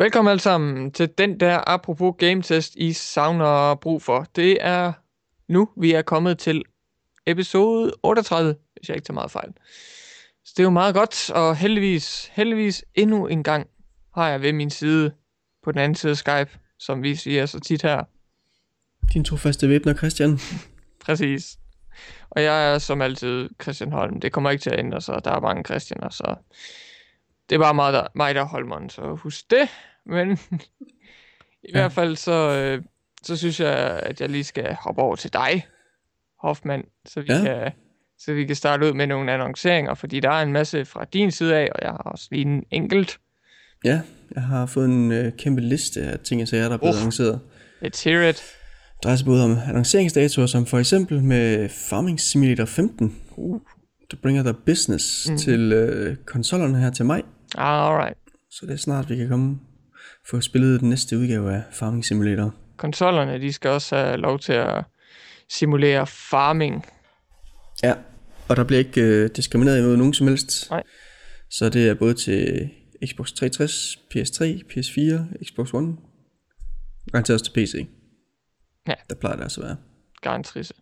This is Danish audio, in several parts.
Velkommen alle sammen til den der apropos game test, I savner brug for. Det er nu, vi er kommet til episode 38, hvis jeg ikke tager meget fejl. Så det er jo meget godt, og heldigvis, heldigvis endnu en gang har jeg ved min side på den anden side af Skype, som vi siger så tit her. Din to faste væbner, Christian. Præcis. Og jeg er som altid Christian Holm. Det kommer ikke til at ændre sig. Der er mange Christianer, så det er bare mig, der, mig, der er Holmeren. Så husk det. Men i ja. hvert fald så, øh, så synes jeg, at jeg lige skal hoppe over til dig, Hoffmann, så vi, ja. kan, så vi kan starte ud med nogle annonceringer, fordi der er en masse fra din side af, og jeg har også lige en enkelt. Ja, jeg har fået en øh, kæmpe liste af ting og sager, der er blevet uh, annonceret. Let's hear it. Det drejer sig både om annonceringsdatoer, som for eksempel med Farming Simulator 15. Uh. Det bringer der business mm. til øh, konsollerne her til maj. Alright. Så det er snart, vi kan komme få spillet den næste udgave af Farming Simulator. Konsollerne, de skal også have lov til at simulere farming. Ja, og der bliver ikke øh, diskrimineret imod nogen som helst. Nej. Så det er både til Xbox 360, PS3, PS4, Xbox One. Garanteret også til PC. Ja. Der plejer det altså at være. Garantrise.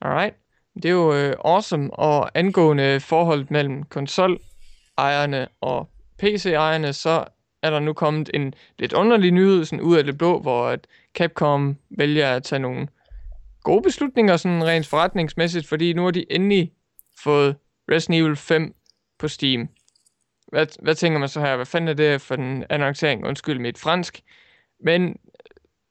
Alright. Det er jo øh, awesome, og angående forholdet mellem ejerne og PC-ejerne, så er der nu kommet en lidt underlig nyhed sådan ud af det blå, hvor at Capcom vælger at tage nogle gode beslutninger sådan rent forretningsmæssigt, fordi nu har de endelig fået Resident Evil 5 på Steam. Hvad, hvad tænker man så her? Hvad fanden er det for den annoncering? Undskyld mit fransk. Men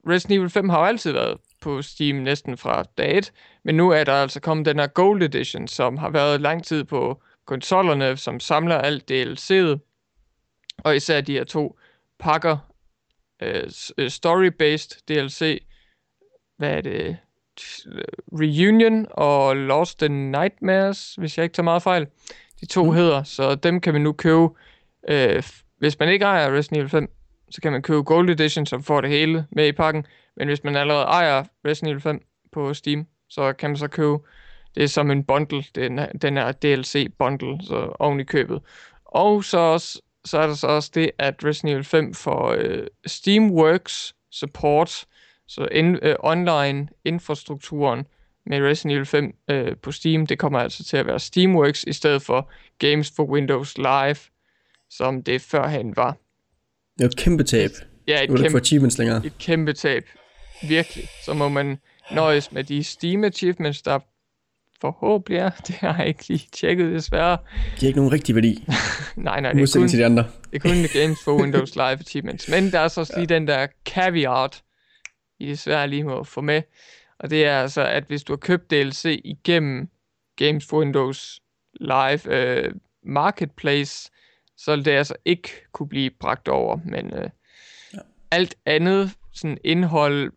Resident Evil 5 har jo altid været på Steam næsten fra dag 1, men nu er der altså kommet den her Gold Edition, som har været lang tid på konsollerne, som samler alt DLC'et, og især de her to pakker, uh, story-based DLC, hvad er det, Reunion og Lost in Nightmares, hvis jeg ikke tager meget fejl. De to mm. hedder, så dem kan man nu købe. Uh, hvis man ikke ejer Resident Evil 5, så kan man købe Gold Edition, som får det hele med i pakken. Men hvis man allerede ejer Resident Evil 5 på Steam, så kan man så købe det er som en bundle, den, den er DLC bundle, så oven i købet. Og så, også, så er der så også det, at Resident Evil 5 får øh, Steamworks support, så in, øh, online infrastrukturen med Resident Evil 5 øh, på Steam, det kommer altså til at være Steamworks i stedet for Games for Windows Live, som det førhen var. Det er et kæmpe tab. Ja, et, kæmpe, achievements længere. et kæmpe tab. Virkelig. Så må man nøjes med de Steam achievements, der forhåbentlig er. Det har jeg ikke lige tjekket, desværre. De har ikke nogen rigtig værdi. nej, nej. Det er, kun, til de andre. det er kun Games for Windows Live achievements. Men der er så også lige ja. den der caveat, I desværre lige må få med. Og det er altså, at hvis du har købt DLC igennem Games for Windows Live øh, Marketplace, så vil det altså ikke kunne blive bragt over. Men øh, ja. alt andet, sådan indhold,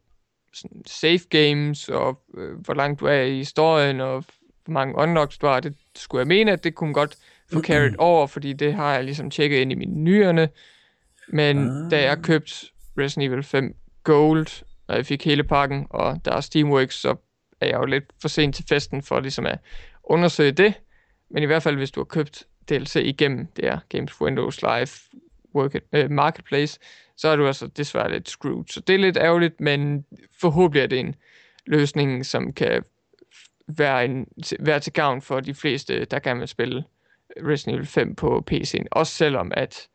safe games, og øh, hvor langt du er i historien, og hvor mange unlocks du har, det skulle jeg mene, at det kunne godt få carried over, fordi det har jeg ligesom tjekket ind i mine nyerne. Men ah. da jeg købte Resident Evil 5 Gold, og jeg fik hele pakken, og der er Steamworks, så er jeg jo lidt for sent til festen for ligesom at undersøge det. Men i hvert fald, hvis du har købt DLC igennem det her Games for Windows Live work, uh, Marketplace, så er du altså desværre lidt screwed. Så det er lidt ærgerligt, men forhåbentlig er det en løsning, som kan være, en, være til gavn for de fleste, der kan vil spille Resident Evil 5 på PC'en. Også selvom at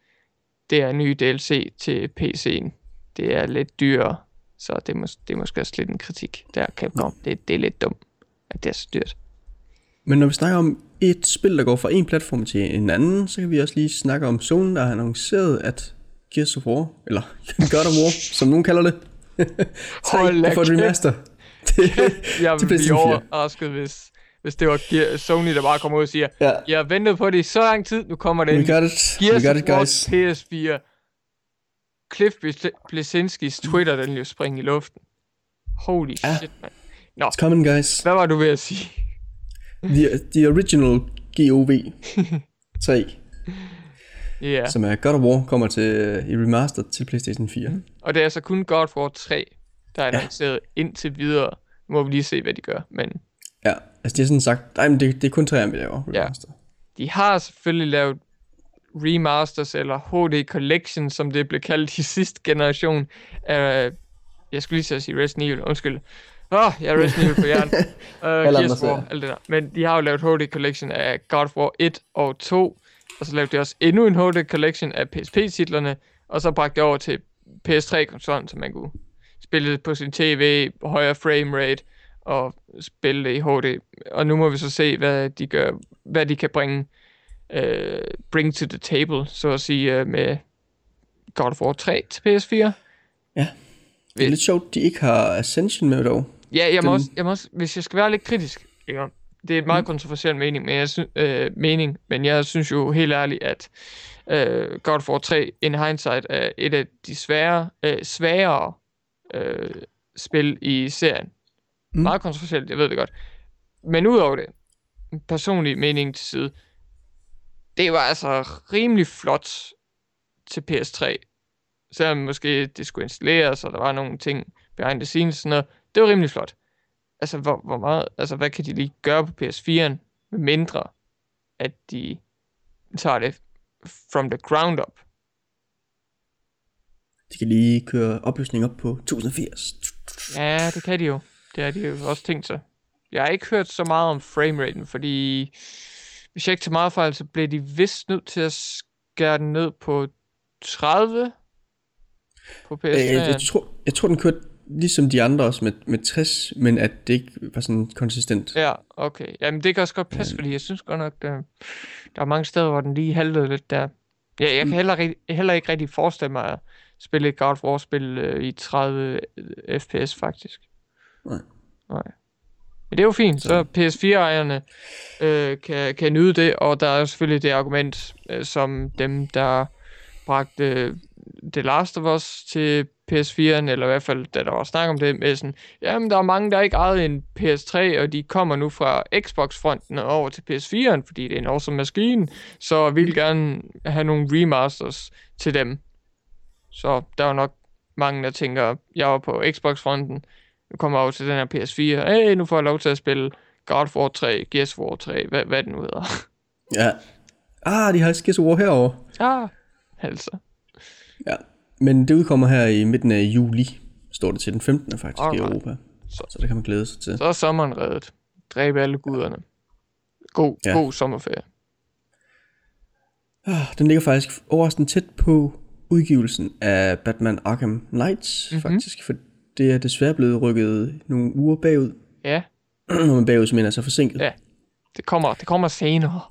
det er ny DLC til PC'en. Det er lidt dyrere, så det er, mås- det er måske også lidt en kritik, der kan komme. Det, det er lidt dumt, at det er så dyrt. Men når vi snakker om et spil, der går fra en platform til en anden, så kan vi også lige snakke om Sony, der har annonceret, at Gears of War, eller God of War, som nogen kalder det, 3 Hold for et remaster. Det, Jeg til vil blive PlayStation 4. overrasket, hvis, hvis det var Gear- Sony, der bare kommer ud og siger, Ja. jeg har ventet på det i så lang tid, nu kommer det We ind. got it. Gears We got it, guys. PS4. Cliff Blesinskis Twitter, den jo springe i luften. Holy Ja. shit, mand. Nå, It's coming, guys. hvad var du ved at sige? The, the original GOV 3, Ja, yeah. som er God of War, kommer til øh, i remastered til PlayStation 4. og det er altså kun God of War 3, der er annonceret indtil videre. Nu må vi lige se, hvad de gør, men Ja, altså de har sådan sagt, nej, men det, det er kun 3, vi laver Ja. remaster. de har selvfølgelig lavet remasters, eller HD Collection, som det blev kaldt i sidste generation af, jeg skulle lige så sige Resident Evil, undskyld. Åh, oh, jeg er Resident Evil på hjernen. Uh, Gears War, alt det der. Men de har jo lavet HD Collection af God of War 1 og 2, og så lavede de også endnu en HD Collection af PSP-titlerne, og så bragte det over til PS3-konsollen, så man kunne spille det på sin tv, højere frame rate, og spille det i HD. Og nu må vi så se, hvad de gør, hvad de kan bringe, uh, bring to the table, så at sige, uh, med God of War 3 til PS4. Ja. Det er lidt sjovt, de ikke har Ascension med dog. Ja, jeg må, Den... også, jeg må også, hvis jeg skal være lidt kritisk, ikke? det er et meget mm. kontroversiel mening, men jeg, synes, øh, mening, men jeg synes jo helt ærligt, at øh, God of War 3 in hindsight er et af de svære, øh, sværere øh, spil i serien. Mm. Meget kontroversielt, jeg ved det godt. Men udover det, personlig mening til side, det var altså rimelig flot til PS3. Selvom måske det skulle installeres, og der var nogle ting behind the scenes, sådan noget. Det var rimelig flot. Altså, hvor, hvor meget, altså, hvad kan de lige gøre på PS4'en, med mindre, at de tager det from the ground up? De kan lige køre opløsning op på 1080. Ja, det kan de jo. Det har de jo også tænkt sig. Jeg har ikke hørt så meget om frameraten, fordi hvis jeg ikke tager meget fejl, så blev de vist nødt til at skære den ned på 30 på PS3. Jeg, jeg, tror, jeg tror, den kørte ligesom de andre også med, med 60, men at det ikke var sådan konsistent. Ja, okay. Jamen det kan også godt passe, ja. fordi jeg synes godt nok, der, der er mange steder, hvor den lige haltede lidt der. Ja, jeg kan mm. heller, heller ikke rigtig forestille mig at spille et God of War-spil øh, i 30 øh, fps faktisk. Nej. Nej. Men det er jo fint, så, så PS4-ejerne øh, kan, kan nyde det, og der er selvfølgelig det argument, øh, som dem, der bragte øh, The Last of Us til PS4'en, eller i hvert fald, da der var snak om det, med sådan, jamen, der er mange, der ikke ejede en PS3, og de kommer nu fra Xbox-fronten over til PS4'en, fordi det er en awesome maskine, så vi vil gerne have nogle remasters til dem. Så der er nok mange, der tænker, jeg var på Xbox-fronten, nu kommer jeg over til den her PS4, hey, nu får jeg lov til at spille God of War 3, Gears of War 3, hvad, hvad den nu hedder. Ja. Ah, de har Gears of War herovre. Ah, altså. Ja, men det udkommer her i midten af juli, står det til den 15. faktisk Alright. i Europa. Så, så det kan man glæde sig til. Så er sommeren reddet. Dræbe alle guderne. God, ja. god sommerferie. Ah, den ligger faktisk overraskende tæt på udgivelsen af Batman Arkham Knights, mm-hmm. faktisk, for det er desværre blevet rykket nogle uger bagud. Ja. Når man bagud, så mener så forsinket. Ja, det kommer, det kommer senere.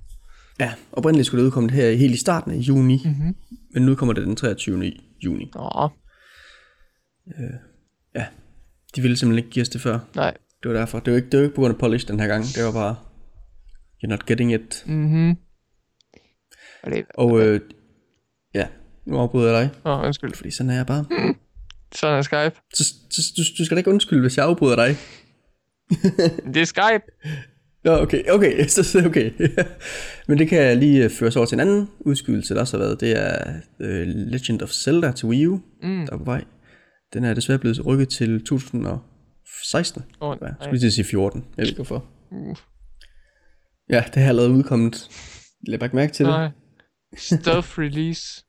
Ja, oprindeligt skulle det udkomme her helt i starten af juni, mm-hmm. men nu kommer det den 23. juni. Åh. Øh, ja, de ville simpelthen ikke give os det før. Nej. Det var derfor. Det var ikke, det var ikke på grund af polish den her gang. Det var bare, you're not getting it. Mhm. Og, det, og øh, ja, nu afbryder jeg dig. Åh, oh, undskyld. Fordi sådan er jeg bare. Mm. Sådan er Skype. Så, så, du, du skal da ikke undskylde, hvis jeg afbryder dig. det er Skype. Ja, okay, okay, så okay. Men det kan lige øh, føre over til en anden udskydelse, der også har været. Det er uh, Legend of Zelda til Wii U, mm. der er på vej. Den er desværre blevet rykket til 2016. Oh, ja, skulle lige sige 14. Jeg ved ikke hvorfor. Uh. Ja, det har allerede udkommet. Læg bare mærke til nej. det. Stealth release.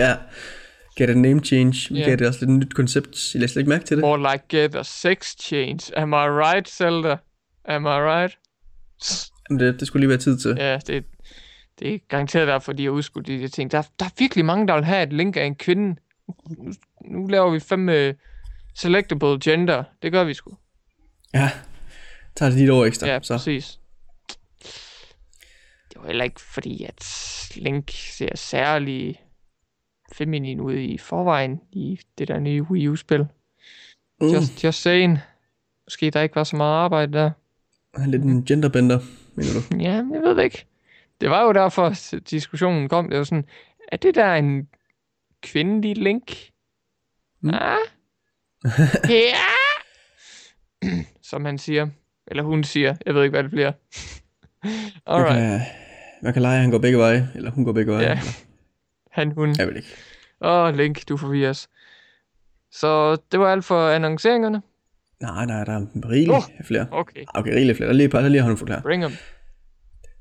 ja. Get a name change. Vi yeah. gav det også lidt nyt koncept. Jeg læste slet ikke mærke til det. More like get a sex change. Am I right, Zelda? Am I right? Jamen det, det skulle lige være tid til. Ja, det, det er garanteret derfor, de har udskudt de ting. Der, der er virkelig mange, der vil have et link af en kvinde. Nu, nu laver vi fem uh, selectable gender. Det gør vi sgu. Ja, tager det lige et år ekstra. Ja, så. præcis. Det var heller ikke fordi, at Link ser særlig feminin ud i forvejen i det der nye Wii U-spil. Mm. Just, just saying. Måske der ikke var så meget arbejde der. Han er lidt en genderbender, mener du? Ja, jeg ved det ikke. Det var jo derfor, diskussionen kom. Det var sådan, er det der en kvindelig link? Mm. Ah? ja! Som han siger. Eller hun siger. Jeg ved ikke, hvad det bliver. Alright. Man kan, man kan lege, at han går begge veje. Eller hun går begge veje. Ja. Han, hun. Jeg ved ikke. Åh, oh, Link, du forvirres. Så det var alt for annonceringerne. Nej, nej, der er rigeligt oh, flere. Okay. Okay, rigeligt flere. Der er lige, der lige har du forklaret. Bring them.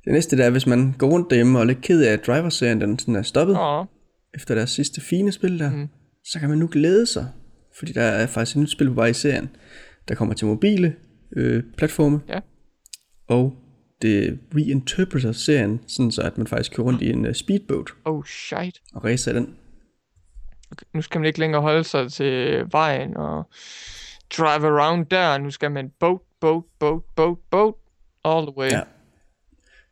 Det næste der er, hvis man går rundt derhjemme og er lidt ked af, at Driver-serien den sådan er stoppet Åh, efter deres sidste fine spil der, mm. så kan man nu glæde sig. Fordi der er faktisk et nyt spil på vej i serien, der kommer til mobile øh, platforme. Ja. Og det reinterpreter serien, sådan så at man faktisk kører rundt i en uh, speedboat oh shit. og racer den. Okay. Nu skal man ikke længere holde sig til vejen og drive around der. Nu skal man boat, boat, boat, boat, boat, all the way. Ja.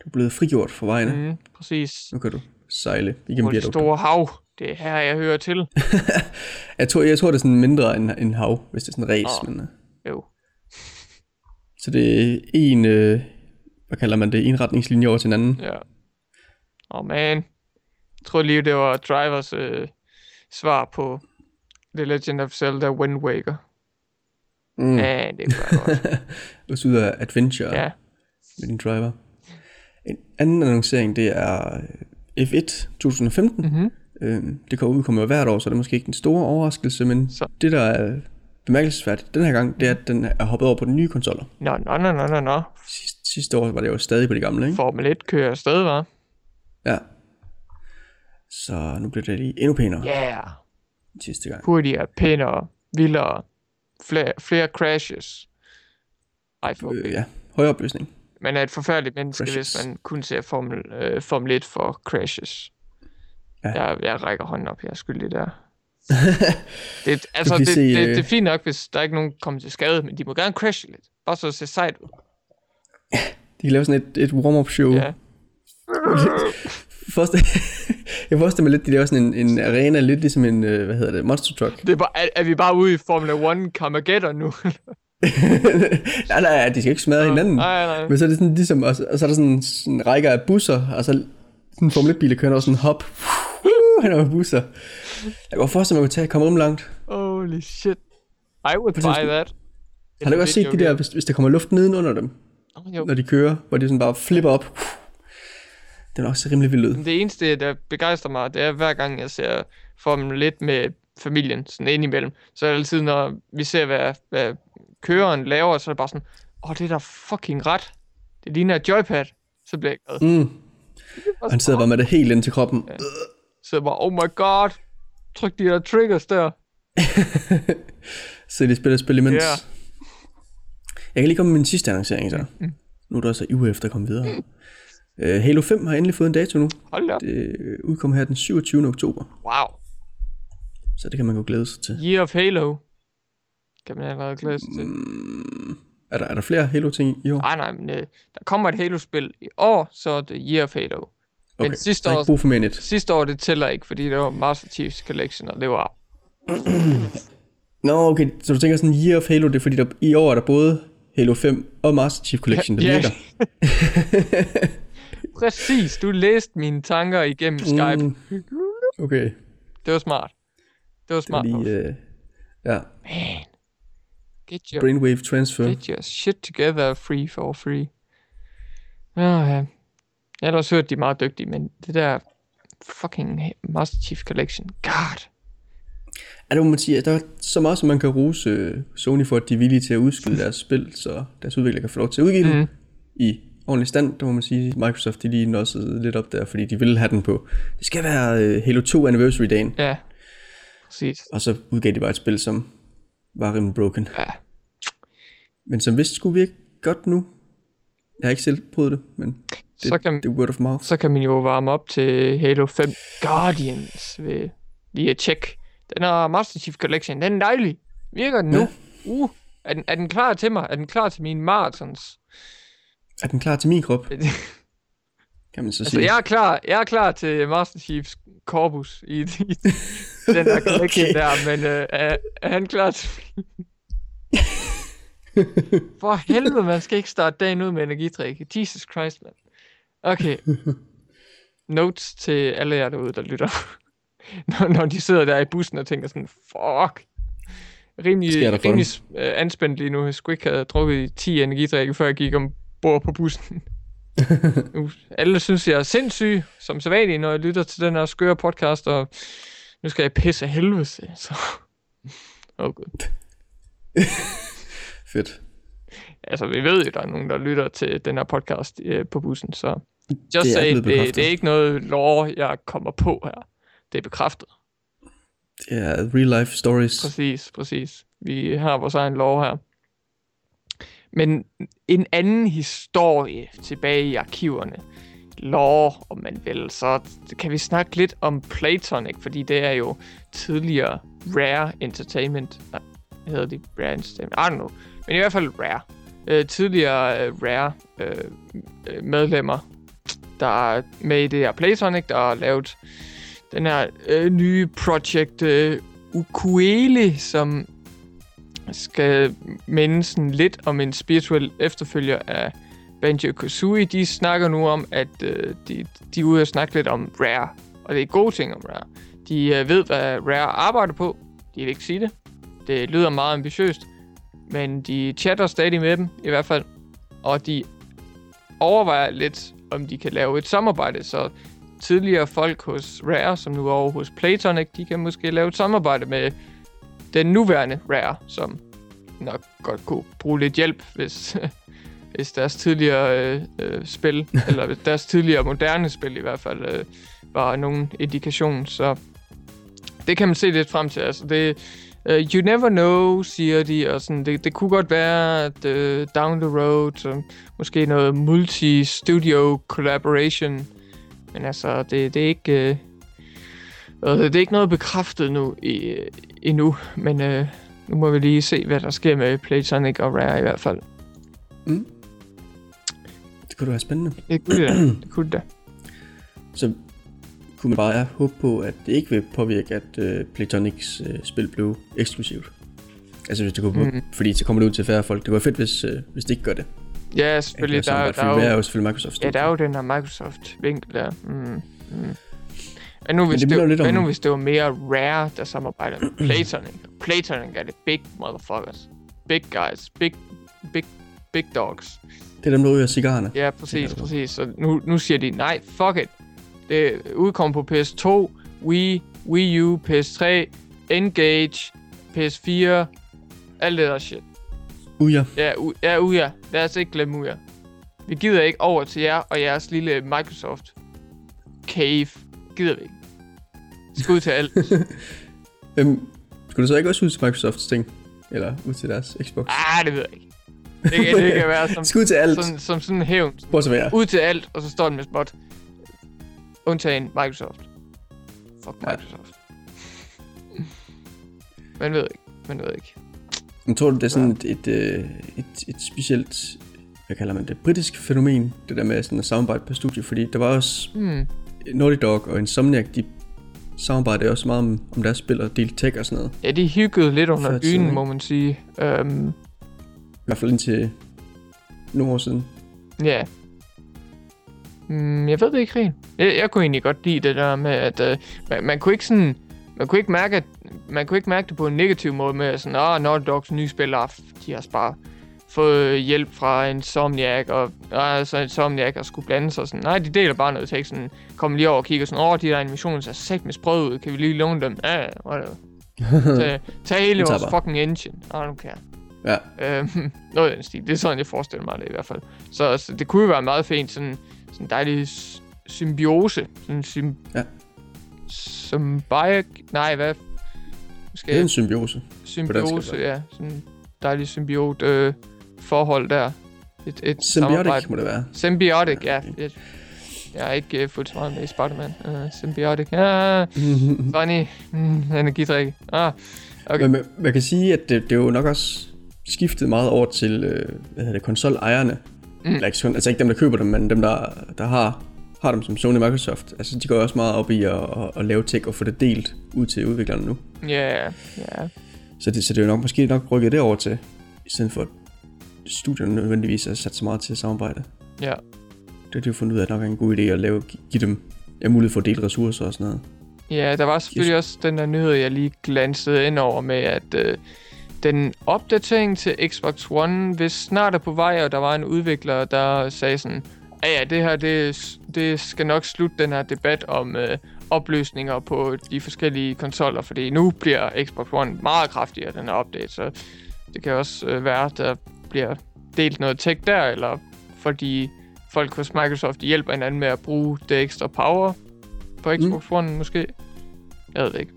Du er blevet frigjort fra vejene. Mm. Præcis. Nu kan du sejle igennem det store hav. Det er her, jeg hører til. Jeg tror, jeg tror, det er sådan mindre end, end hav, hvis det er sådan en race. Åh. Men, uh, Jo. så det er en, øh, hvad kalder man det, en retningslinje over til en anden. Ja. Åh, oh, man. Jeg tror lige, det var Drivers øh, svar på The Legend of Zelda Wind Waker. Mm. Ja, det var godt. Også ud af adventure ja. med din driver. En anden annoncering, det er øh, F1 2015. Mm-hmm. Øhm, det kommer udkommer hvert år, så det er måske ikke den store overraskelse, men Så. det, der er bemærkelsesværdigt den her gang, det er, at den er hoppet over på de nye konsoller. Nå, nå, nå, nå, nå, nå. Sidste, sidste år var det jo stadig på de gamle, ikke? Formel 1 kører afsted, var. Ja. Så nu bliver det lige endnu pænere Ja. Yeah. sidste gang. Hurtigere, pænere, vildere, flere, flere crashes. For Øh, ja, høj opløsning. Man er et forfærdeligt menneske, Crashes. hvis man kun ser Formel, øh, Formel 1 for crashes. Ja. Jeg, jeg rækker hånden op, jeg er skyldig der. det, altså, det, se, det, øh, det, er fint nok, hvis der ikke nogen kommer til skade, men de må gerne crashe lidt. Bare så det ser sejt ud. De kan lave sådan et, et warm-up show. Ja. Forestil, jeg forestiller mig lidt, de laver sådan en, en arena, lidt ligesom en, øh, hvad hedder det, monster truck. Det er, bare, er, er vi bare ude i Formula 1 Carmageddon nu? nej, nej, de skal ikke smadre hinanden. nej, nej. Men så er det sådan ligesom, og og så er der sådan, sådan en række af busser, og så sådan en Formel 1-bil, der kører over sådan en hop. Han er busser. Jeg godt forestille mig, at man kunne tage komme rum langt. Holy shit. I would buy that. Har du også set de der, hvis, hvis der kommer luft nedenunder dem, Oh, jo. når de kører, hvor de sådan bare flipper op? Den er også rimelig vild ud. Det eneste, der begejstrer mig, det er hver gang, jeg ser Formel 1 med familien, sådan indimellem, så er det altid, når vi ser, hvad, hvad køreren laver, så er det bare sådan, åh, oh, det er da fucking ret. Det ligner et joypad. Så bliver jeg glad. Mm. Og han sidder bare med det helt ind til kroppen. Ja. Så bare, oh my god, tryk de der triggers der. Så de spiller spil imens. Ja. Jeg kan lige komme med min sidste annoncering så. Mm. Nu er der så ivrig efter at komme videre. Uh, Halo 5 har endelig fået en dato nu. Hold op. Det udkommer her den 27. oktober. Wow. Så det kan man jo glæde sig til. Year of Halo. Kan man allerede glæde sig til. Mm, er, der, er der flere Halo-ting i år? Nej, nej, men øh, der kommer et Halo-spil i år, så er det Year of Halo. Okay, Men sidste år, brug for et. sidste år, det tæller ikke, fordi det var Master Chief's Collection, og det var... Nå, okay, så du tænker sådan Year of Halo, det er fordi, der, i år er der både Halo 5 og Master Chief Collection, der Ja. virker. Præcis, du læste mine tanker igennem Skype. Mm, okay, Det var smart. Det var det er smart. lige, øh, ja, Man, get your, brainwave transfer. get your shit together free for free. Ja, ja. Jeg har også hørt, de er meget dygtige, men det der fucking Master Chief Collection, god. Ja, det må man sige, at der er så meget, som man kan rose øh, Sony for, at de er villige til at udskyde deres spil, så deres udvikler kan få lov til at udgive. Mm. dem i ordentlig stand, det må man sige. Microsoft, de lige nossede lidt op der, fordi de ville have den på. Det skal være øh, Halo 2 Anniversary dagen, Ja, præcis. og så udgav de bare et spil, som var rimelig broken. Ja. Men som vist skulle virke godt nu. Jeg har ikke selv prøvet det, men det, Så kan- det er word of mouth. Så kan man jo varme op til Halo 5 Guardians ved lige at tjekke. Den her Master Chief Collection, den er dejlig. Virker den nu? Ja. Uh, er den, er den klar til mig? Er den klar til mine marathons? Er den klar til min krop, kan man så altså, sige. jeg er klar, jeg er klar til Master Chiefs korpus i, i den der collection Okay. der, men øh, er, er han klar til For helvede, man skal ikke starte dagen ud med energidrik. Jesus Christ, man. Okay. Notes til alle jer derude, der lytter. når, når de sidder der i bussen og tænker sådan, fuck. Rimelig, rimelig uh, anspændt lige nu. Jeg skulle ikke have drukket 10 energidrikke, før jeg gik ombord på bussen. alle synes, jeg er sindssyg, som sædvanligt, når jeg lytter til den her skøre podcast, og nu skal jeg pisse af helvede så... Oh, gud. Fedt. Altså, vi ved jo, der er nogen, der lytter til den her podcast øh, på bussen, så Just Det er say, det, det er ikke noget lore, jeg kommer på her. Det er bekræftet. Det er real life stories. Præcis, præcis. Vi har vores egen lov her. Men en anden historie tilbage i arkiverne. Lore, om man vil, så kan vi snakke lidt om Platonic, fordi det er jo tidligere Rare Entertainment. Nej, hvad hedder de? Rare Entertainment? I don't know. Men i hvert fald Rare. Øh, tidligere øh, Rare øh, øh, medlemmer, der er med i det her Platonic, der har lavet den her øh, nye Project øh, Ukulele, som skal minde sådan lidt om en spirituel efterfølger af Banjo-Kazooie. De snakker nu om, at øh, de, de er ude og snakke lidt om Rare, og det er gode ting om Rare. De øh, ved, hvad Rare arbejder på. De vil ikke sige det. Det lyder meget ambitiøst, men de chatter stadig med dem, i hvert fald. Og de overvejer lidt, om de kan lave et samarbejde, så tidligere folk hos Rare, som nu er over hos Playtonic, de kan måske lave et samarbejde med den nuværende Rare, som nok godt kunne bruge lidt hjælp, hvis, hvis deres tidligere øh, øh, spil, eller hvis deres tidligere moderne spil i hvert fald, øh, var nogen indikation. Så det kan man se lidt frem til. Altså det, uh, you never know, siger de, og sådan, det, det kunne godt være, at uh, down the road, så måske noget multi-studio collaboration, men altså, det, det er ikke... Øh, øh, det er ikke noget bekræftet nu i, øh, endnu, men øh, nu må vi lige se, hvad der sker med Playtonic og Rare i hvert fald. Det kunne da være spændende. Det kunne det da. Det kunne det da. Så kunne man bare håbe på, at det ikke vil påvirke, at uh, Playtonics uh, spil blev eksklusivt. Altså hvis det kunne, mm. fordi så kommer det ud til færre folk. Det var fedt, hvis, uh, hvis det ikke gør det. Ja, selvfølgelig. Ikke Der, der, der, der, er er jo, jo selvfølgelig Microsoft. ja, der er jo den her Microsoft-vinkel der. Mm, mm. Hvad nu, hvis det det, lidt hvad om- nu, hvis det var mere Rare, der samarbejder med Playtonic? Playtonic er det big motherfuckers. Big guys. Big, big, big dogs. Det er dem, der ryger cigarerne. Ja, præcis, præcis. Så nu, nu siger de, nej, fuck it. Det udkom på PS2, Wii, Wii U, PS3, Engage, PS4, alt det der shit. Uja. Ja, u- ja, uja. Lad os ikke glemme uja. Vi gider ikke over til jer og jeres lille Microsoft cave. Gider vi ikke. Skud til alt. Øhm, skulle det så ikke også ud til Microsofts ting? Eller ud til deres Xbox? ah, det ved jeg ikke. Det kan, det kan være som, Skud til alt. som, som sådan en hævn. Ud til alt, og så står den med spot. Undtagen Microsoft. Fuck Ja. Microsoft. Man ved ikke. Man ved ikke. Men tror du, det er sådan et, et, øh, et, et specielt, hvad kalder man det, britisk fænomen, det der med sådan at samarbejde på studie? Fordi der var også Hmm. Naughty Dog og Insomniac, de samarbejdede også meget om, om deres spil og delte tech og sådan noget. Ja, de hyggede lidt under dynen, må man sige. Um, I hvert fald indtil nogle år siden. Ja. Mm, jeg ved det ikke helt. Jeg, jeg kunne egentlig godt lide det der med, at uh, man, man kunne ikke sådan... Man kunne ikke mærke, at, man kunne ikke mærke det på en negativ måde med sådan, åh, oh, Naughty Dogs nye spillere, de har bare fået hjælp fra Insomniac, og uh, så Insomniac og skulle blande sig og sådan. Nej, de deler bare noget tekst, sådan, kommer lige over og kigger sådan, åh, de der animationer ser sæt med sprød ud, kan vi lige låne dem? Ja, whatever. tag, tag hele vores fucking engine. I don't care. Ja, Øhm, noget af den stil. Det er sådan, jeg forestiller mig det i hvert fald. Så, så det kunne jo være meget fint, sådan, sådan en dejlig symbiose. Sådan sym... Ja. Symbiotic... Nej, hvad? Måske det er en symbiose. symbiose, ja. Sådan en dejlig symbiot øh, forhold der. Et, et Symbiotic samarbejde. må det være. Symbiotic, ja. Jeg, jeg har ikke uh, fulgt så meget med i Spider-Man. Uh, symbiotic. Ah, funny. Mm, energidrik. Ah, okay. Men man, man kan sige, at det, det er jo nok også skiftet meget over til, øh, hvad hedder det, konsolejerne. Mm. Eller ikke, altså ikke dem, der køber dem, men dem, der, der har, har dem som Sony og Microsoft. Altså, de går også meget op i at, at, at lave tech og få det delt ud til udviklerne nu. Ja, ja. Så det, så det er jo nok, måske nok rykket det over til, i stedet for studierne nødvendigvis er sat så meget til at samarbejde. Ja. Det har de jo fundet ud af, at nok er en god idé at lave, gi- give dem ja, mulighed for at dele ressourcer og sådan noget. Ja, der var selvfølgelig også den der nyhed, jeg lige glansede ind over med, at øh, den opdatering til Xbox One, hvis snart er på vej, og der var en udvikler, der sagde sådan, ja ja, det her, det, det skal nok slutte den her debat om øh, opløsninger på de forskellige konsoller, fordi nu bliver Xbox One meget kraftigere, den her update, så det kan også øh, være, at der bliver delt noget tech der, eller for de folk hos Microsoft hjælper hinanden med at bruge det ekstra power på Xbox mm. One måske. Jeg ved det ikke.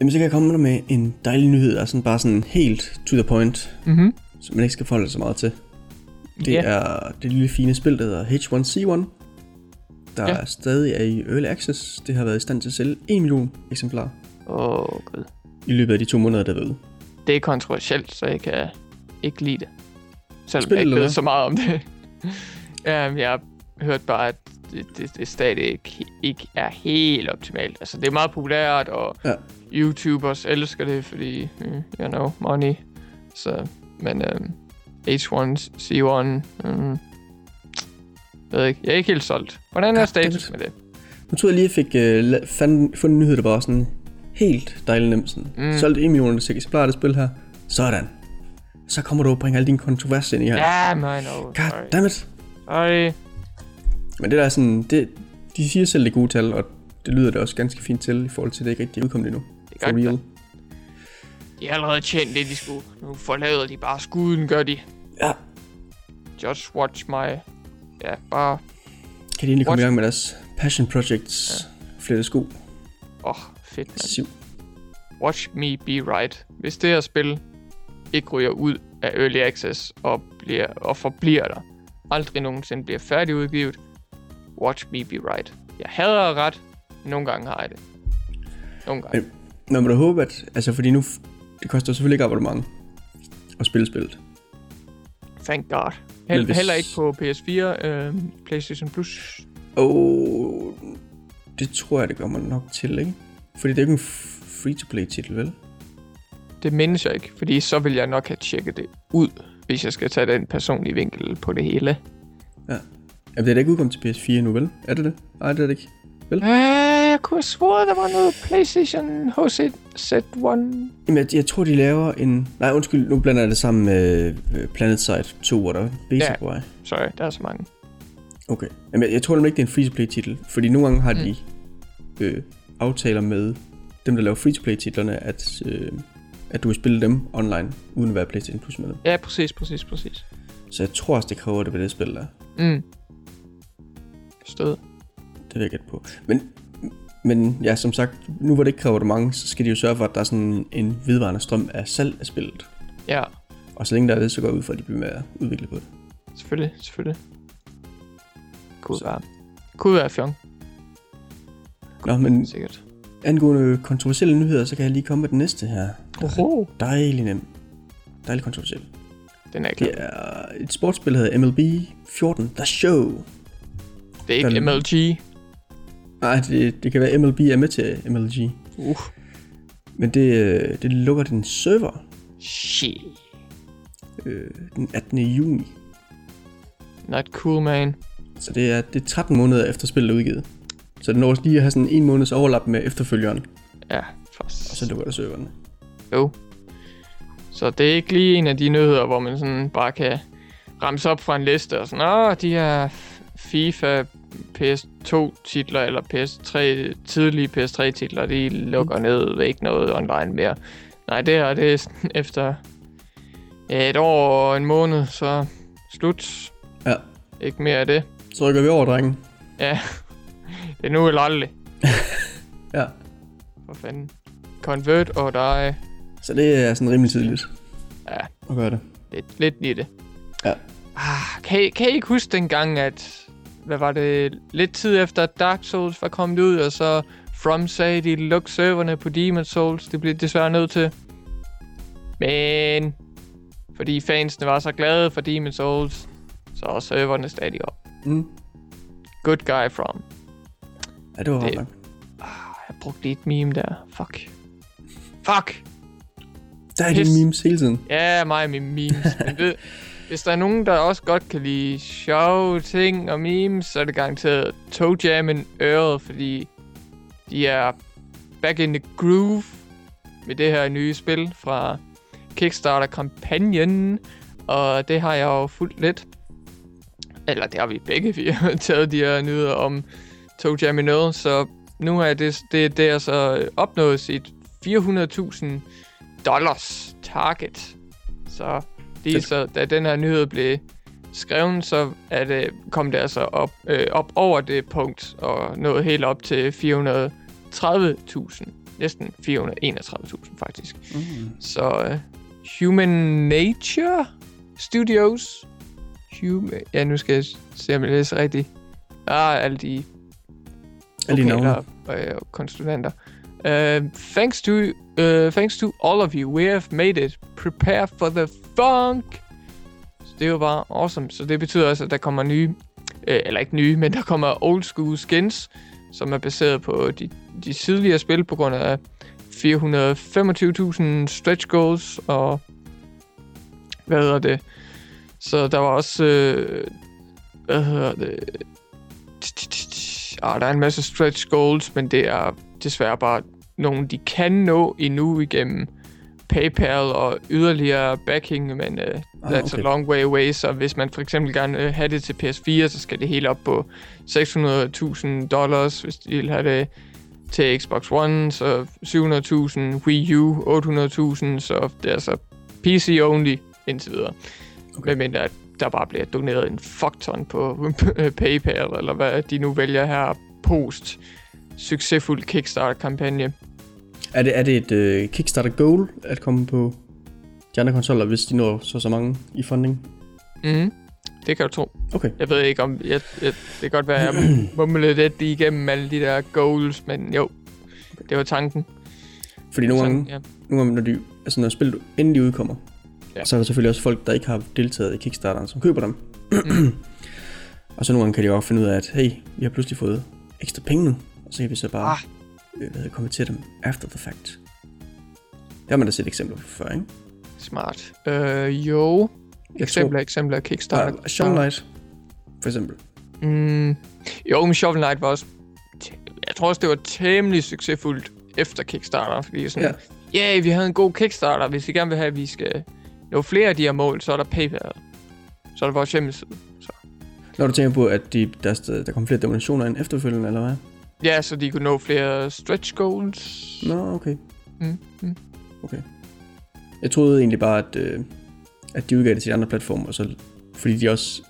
Jamen, så kan jeg komme med en dejlig nyhed, sådan bare sådan helt to the point, Mhm. som man ikke skal forholde sig så meget til. Det Ja. er det lille fine spil, der hedder H1C1, der ja. stadig er i Early Access. Det har været i stand til at sælge 1 million eksemplarer Åh, oh, gud. i løbet af de to måneder, der er ude. Det er kontroversielt, så jeg kan ikke lide det. Selvom Spil, jeg ikke ved så meget om det. Jamen, jeg har hørt bare, at det, det, det stadig ikke, ikke er helt optimalt. Altså, det er meget populært, og Ja. YouTubers elsker det, fordi, mm, you know, money. Så, men um, H1, C1, mm, jeg ved ikke, jeg er ikke helt solgt. Hvordan er Ja, status med det? Nu tror jeg lige, jeg fik uh, fandt, fundet en nyhed, der var sådan helt dejligt nemt. Sådan. Mm. Solgt 1 million eksemplarer af det spil her. Sådan. Så kommer du og bringer alle dine kontroverser ind i her. Ja, man, oh, God sorry. damn it. sorry. Men det der er sådan, det, de siger selv det er gode tal, og det lyder da også ganske fint til, i forhold til, at det ikke rigtig er udkommet endnu. Det For gør det real. De har allerede tjent det, de skulle. Nu forlader de bare skuden, gør de. Ja. Just watch my... Ja, bare... Kan de egentlig komme i gang med deres passion projects? Ja. Flette sko. Åh, oh, fedt, mand. Watch me be right. Hvis det her spil ikke ryger ud af Early Access og, bliver, og forbliver der, aldrig nogensinde bliver færdigudgivet, watch me be right. Jeg hader ret, nogle gange har jeg det. Nogle gange. Men- Man må da håbe, at... Altså, fordi nu... Det koster selvfølgelig ikke abonnement at spille spillet. Thank God. Men Held, hvis- Heller ikke på PS4, øh, PlayStation Plus. Og det tror jeg, det kommer nok til, ikke? Fordi det er jo ikke en free-to-play titel, vel? Det mindes jeg ikke, fordi så vil jeg nok have tjekket det ud, hvis jeg skal tage den personlige vinkel på det hele. Jamen, det er da ikke udkommet til PS4 nu, vel? Er det det? Nej, det er det ikke. Øh, jeg kunne have svoret, der var noget PlayStation HC Z1. Jamen, jeg, jeg tror, de laver en... Nej, undskyld, nu blander jeg det sammen med øh, PlanetSide 2, hvor der er basic Ja. ja. Sorry, der er så mange. Okay. Jamen, jeg, jeg tror nemlig ikke, det er en free-to-play titel. Fordi nogle gange har Mm. de øh, aftaler med dem, der laver free-to-play titlerne, at, øh, at du vil spille dem online, uden at være PlayStation Plus med dem. Ja, præcis, præcis, præcis. Så jeg tror også, det kræver det ved det spil der. Mm. Stød. Det vil jeg gætte på. Men, men ja, som sagt, nu hvor det ikke kræver det mange, så skal de jo sørge for, at der er sådan en vedvarende strøm af salg af spillet. Ja, Og så længe der er det, så går jeg ud fra, at de bliver med at udvikle på det. selvfølgelig, selvfølgelig. Kunne være. Kunne være fjong, Nå, men sikkert. angående kontroversielle nyheder, så kan jeg lige komme med den næste her. Oho. Dejlig nem. Dejlig kontroversiel. Den er glad. Det er et sportsspil, der hedder MLB 14 The Show. Det er ikke den- MLG. Nej, det, det kan være MLB er med til MLG. Uh. Men det, øh, det lukker den server Shit. øh, den 18. juni. Not cool, man. Så det er, det er 13 måneder efter spillet er udgivet. Så det når lige at have sådan en måneds overlap med efterfølgeren, Ja, for og så lukker der serverne. Jo. Så det er ikke lige en af de nyheder, hvor man sådan bare kan ramse op fra en liste og sådan, åh, de her FIFA PS2 titler eller PS3, tidlige PS3 titler, de lukker ned, der er ikke noget online mere. Nej, det her, det er efter ja, et år og en måned, så slut. Ja. Ikke mere af det. Så rykker vi over, drengen. Ja, det er nu eller aldrig. Ja. For fanden. Convert og dig. Så det er sådan rimelig tidligt Ja, at gøre det. lidt, lidt i det. Ja. Ah, kan, I, kan I ikke huske dengang, at... Hvad var det? Lidt tid efter, Dark Souls var kommet ud, og så From sagde, de lukkede serverne på Demon Souls. Det blev de desværre nødt til. Men... Fordi fansene var så glade for Demon Souls, så er serverne stadig op. Mm. Good guy From. Ja, det var Det- nok. Jeg brugte lige et meme der. Fuck. Fuck! Der er Pis. de memes hele tiden. Ja, mig og mine memes. Men ved, hvis der er nogen, der også godt kan lide sjove ting og memes, så er det garanteret Toe Jam and Earl, fordi de er back in the groove med det her nye spil fra Kickstarter-kampagnen, og det har jeg jo fulgt lidt. Eller det har vi begge, vi har taget de her nyheder om Toe Jam and Earl, så nu er det, det, det er så opnået sit 400.000 dollars target. Så lige Fedt. så, da den her nyhed blev skreven, så er det, kom det altså op, øh, op over det punkt, og nåede helt op til 430.000. Næsten 431.000 faktisk. Mm. Så uh, Human Nature Studios. Human, ja, nu skal jeg se, om jeg læser rigtigt. Der er alle de Alle de navne. og konsonanter. Uh, thanks to uh, thanks to all of you, we have made it. Prepare for the funk. Så det er jo bare awesome. Så det betyder også, at der kommer nye, øh, eller ikke nye, men der kommer old school skins, som er baseret på de, de tidligere spil på grund af 425.000 stretch goals og hvad hedder det? Så der var også, øh, hvad hedder det? Ah, der er en masse stretch goals, men det er desværre bare nogle, de kan nå endnu igennem PayPal og yderligere backing, men uh, Ah, that's okay. a long way away, så hvis man for eksempel gerne vil have det til PS4, så skal det helt op på 600.000 dollars, hvis de vil have det til Xbox One, så 700.000, Wii U 800.000, så det er altså PC only indtil videre. Okay. Okay. Medmindre at der bare bliver doneret en fuck ton på PayPal, eller hvad de nu vælger her post succesfuld Kickstarter-kampagne. Er det, er det et øh, Kickstarter goal at komme på de andre konsoller, hvis de når så så mange i funding? Mhm. Det kan du tro. Okay. Jeg ved ikke om... Jeg, jeg, det kan godt være, at jeg mumlede lidt igennem alle de der goals, men jo. Det var tanken. Fordi nogle gange, Sådan, ja. nogle gange når, de, altså når spillet endelig udkommer, ja. Så er der selvfølgelig også folk, der ikke har deltaget i Kickstarteren, som køber dem. Mm. og så nogle gange kan de jo også finde ud af, at hey, vi har pludselig fået ekstra penge nu, så kan vi så bare Ah. øh, det, konvertere dem after the fact. Det har man da set eksempler på før, ikke? Smart. Øh, jo. Eksempler, eksempler, Kickstarter. Og Shovel Knight, for eksempel. Mm, jo, men Shovel Knight var også... Jeg tror også, det var temmelig succesfuldt efter Kickstarter, fordi sådan... Ja. Ja, yeah, vi havde en god Kickstarter. Hvis I gerne vil have, at vi skal nå flere af de her mål, så er der PayPal. Så er der vores hjemmeside. Så. Når du tænker på, at de, der, der kommer flere donationer ind efterfølgende, eller hvad? Ja, så de kunne nå flere stretch goals. Nå, okay. Mm, mm. Okay. Jeg troede egentlig bare, at, øh, at de udgav det til de andre platforme, og så, fordi de også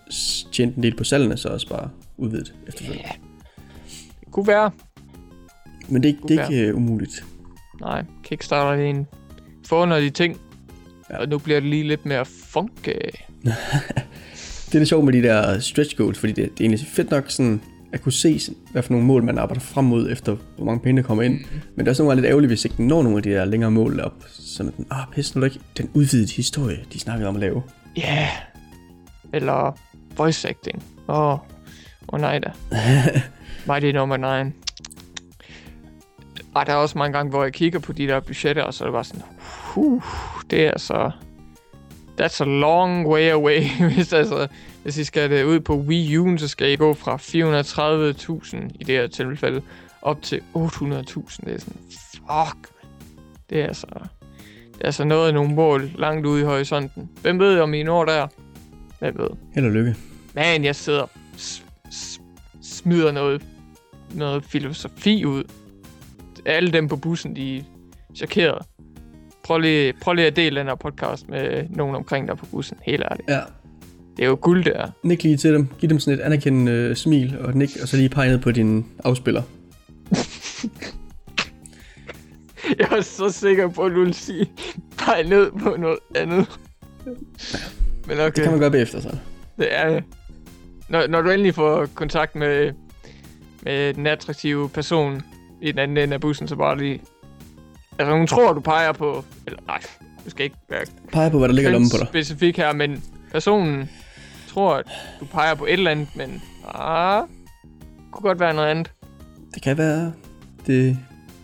tjente en del på salgene, så også bare udvidet efterfølgende. Ja. Det kunne være. Men det, er ikke- det er ikke øh, umuligt. Nej, Kickstarter er en forunderlig ting. Ja. Og nu bliver det lige lidt mere funky. Det er lidt sjovt med de der stretch goals, fordi det, det er egentlig fedt nok sådan, at kunne se, hvad for nogle mål man arbejder frem mod, efter hvor mange penge der kommer ind. Mm-hmm. Men det er også nogle gange lidt ærgerligt, hvis ikke den når nogle af de der længere mål op. Sådan at den, ah, pisse, nu ikke den udvidede historie, de snakkede om at lave. Ja. Yeah. Eller voice acting. Åh, oh. oh, nej da. Mighty nummer 9. Ej, der er også mange gange, hvor jeg kigger på de der budgetter, og så er det bare sådan, uh, det er altså... That's a long way away. hvis, altså, hvis I skal det ud på Wii U'en, så skal I gå fra 430.000 i det her tilfælde, op til 800.000. Det er sådan, fuck. Det er altså... Det er altså noget af nogle mål langt ude i horisonten. Hvem ved, om I når der? Hvem ved? Held og lykke. Man, jeg sidder smider noget, noget filosofi ud. Alle dem på bussen, de er chokeret. Prøv lige, prøv lige at dele den her podcast med nogen omkring dig på bussen. Helt ærligt. Ja, Det er jo guld, det er. nik lige til dem. Giv dem sådan et anerkendende øh, smil og nik, og så lige pege ned på din afspiller. Jeg er så sikker på, at du vil sige, pege ned på noget andet. Men okay. Det kan man gøre bagefter, så. Det er det. Når, når du endelig får kontakt med, med den attraktive person i den anden ende af bussen, så bare lige... Altså, hun tror, du peger på... Eller nej, du skal ikke være Pege på, hvad der ligger i lommen på dig. specifik her, men personen tror, at du peger på et eller andet, men... Ah, kunne godt være noget andet. Det kan være, det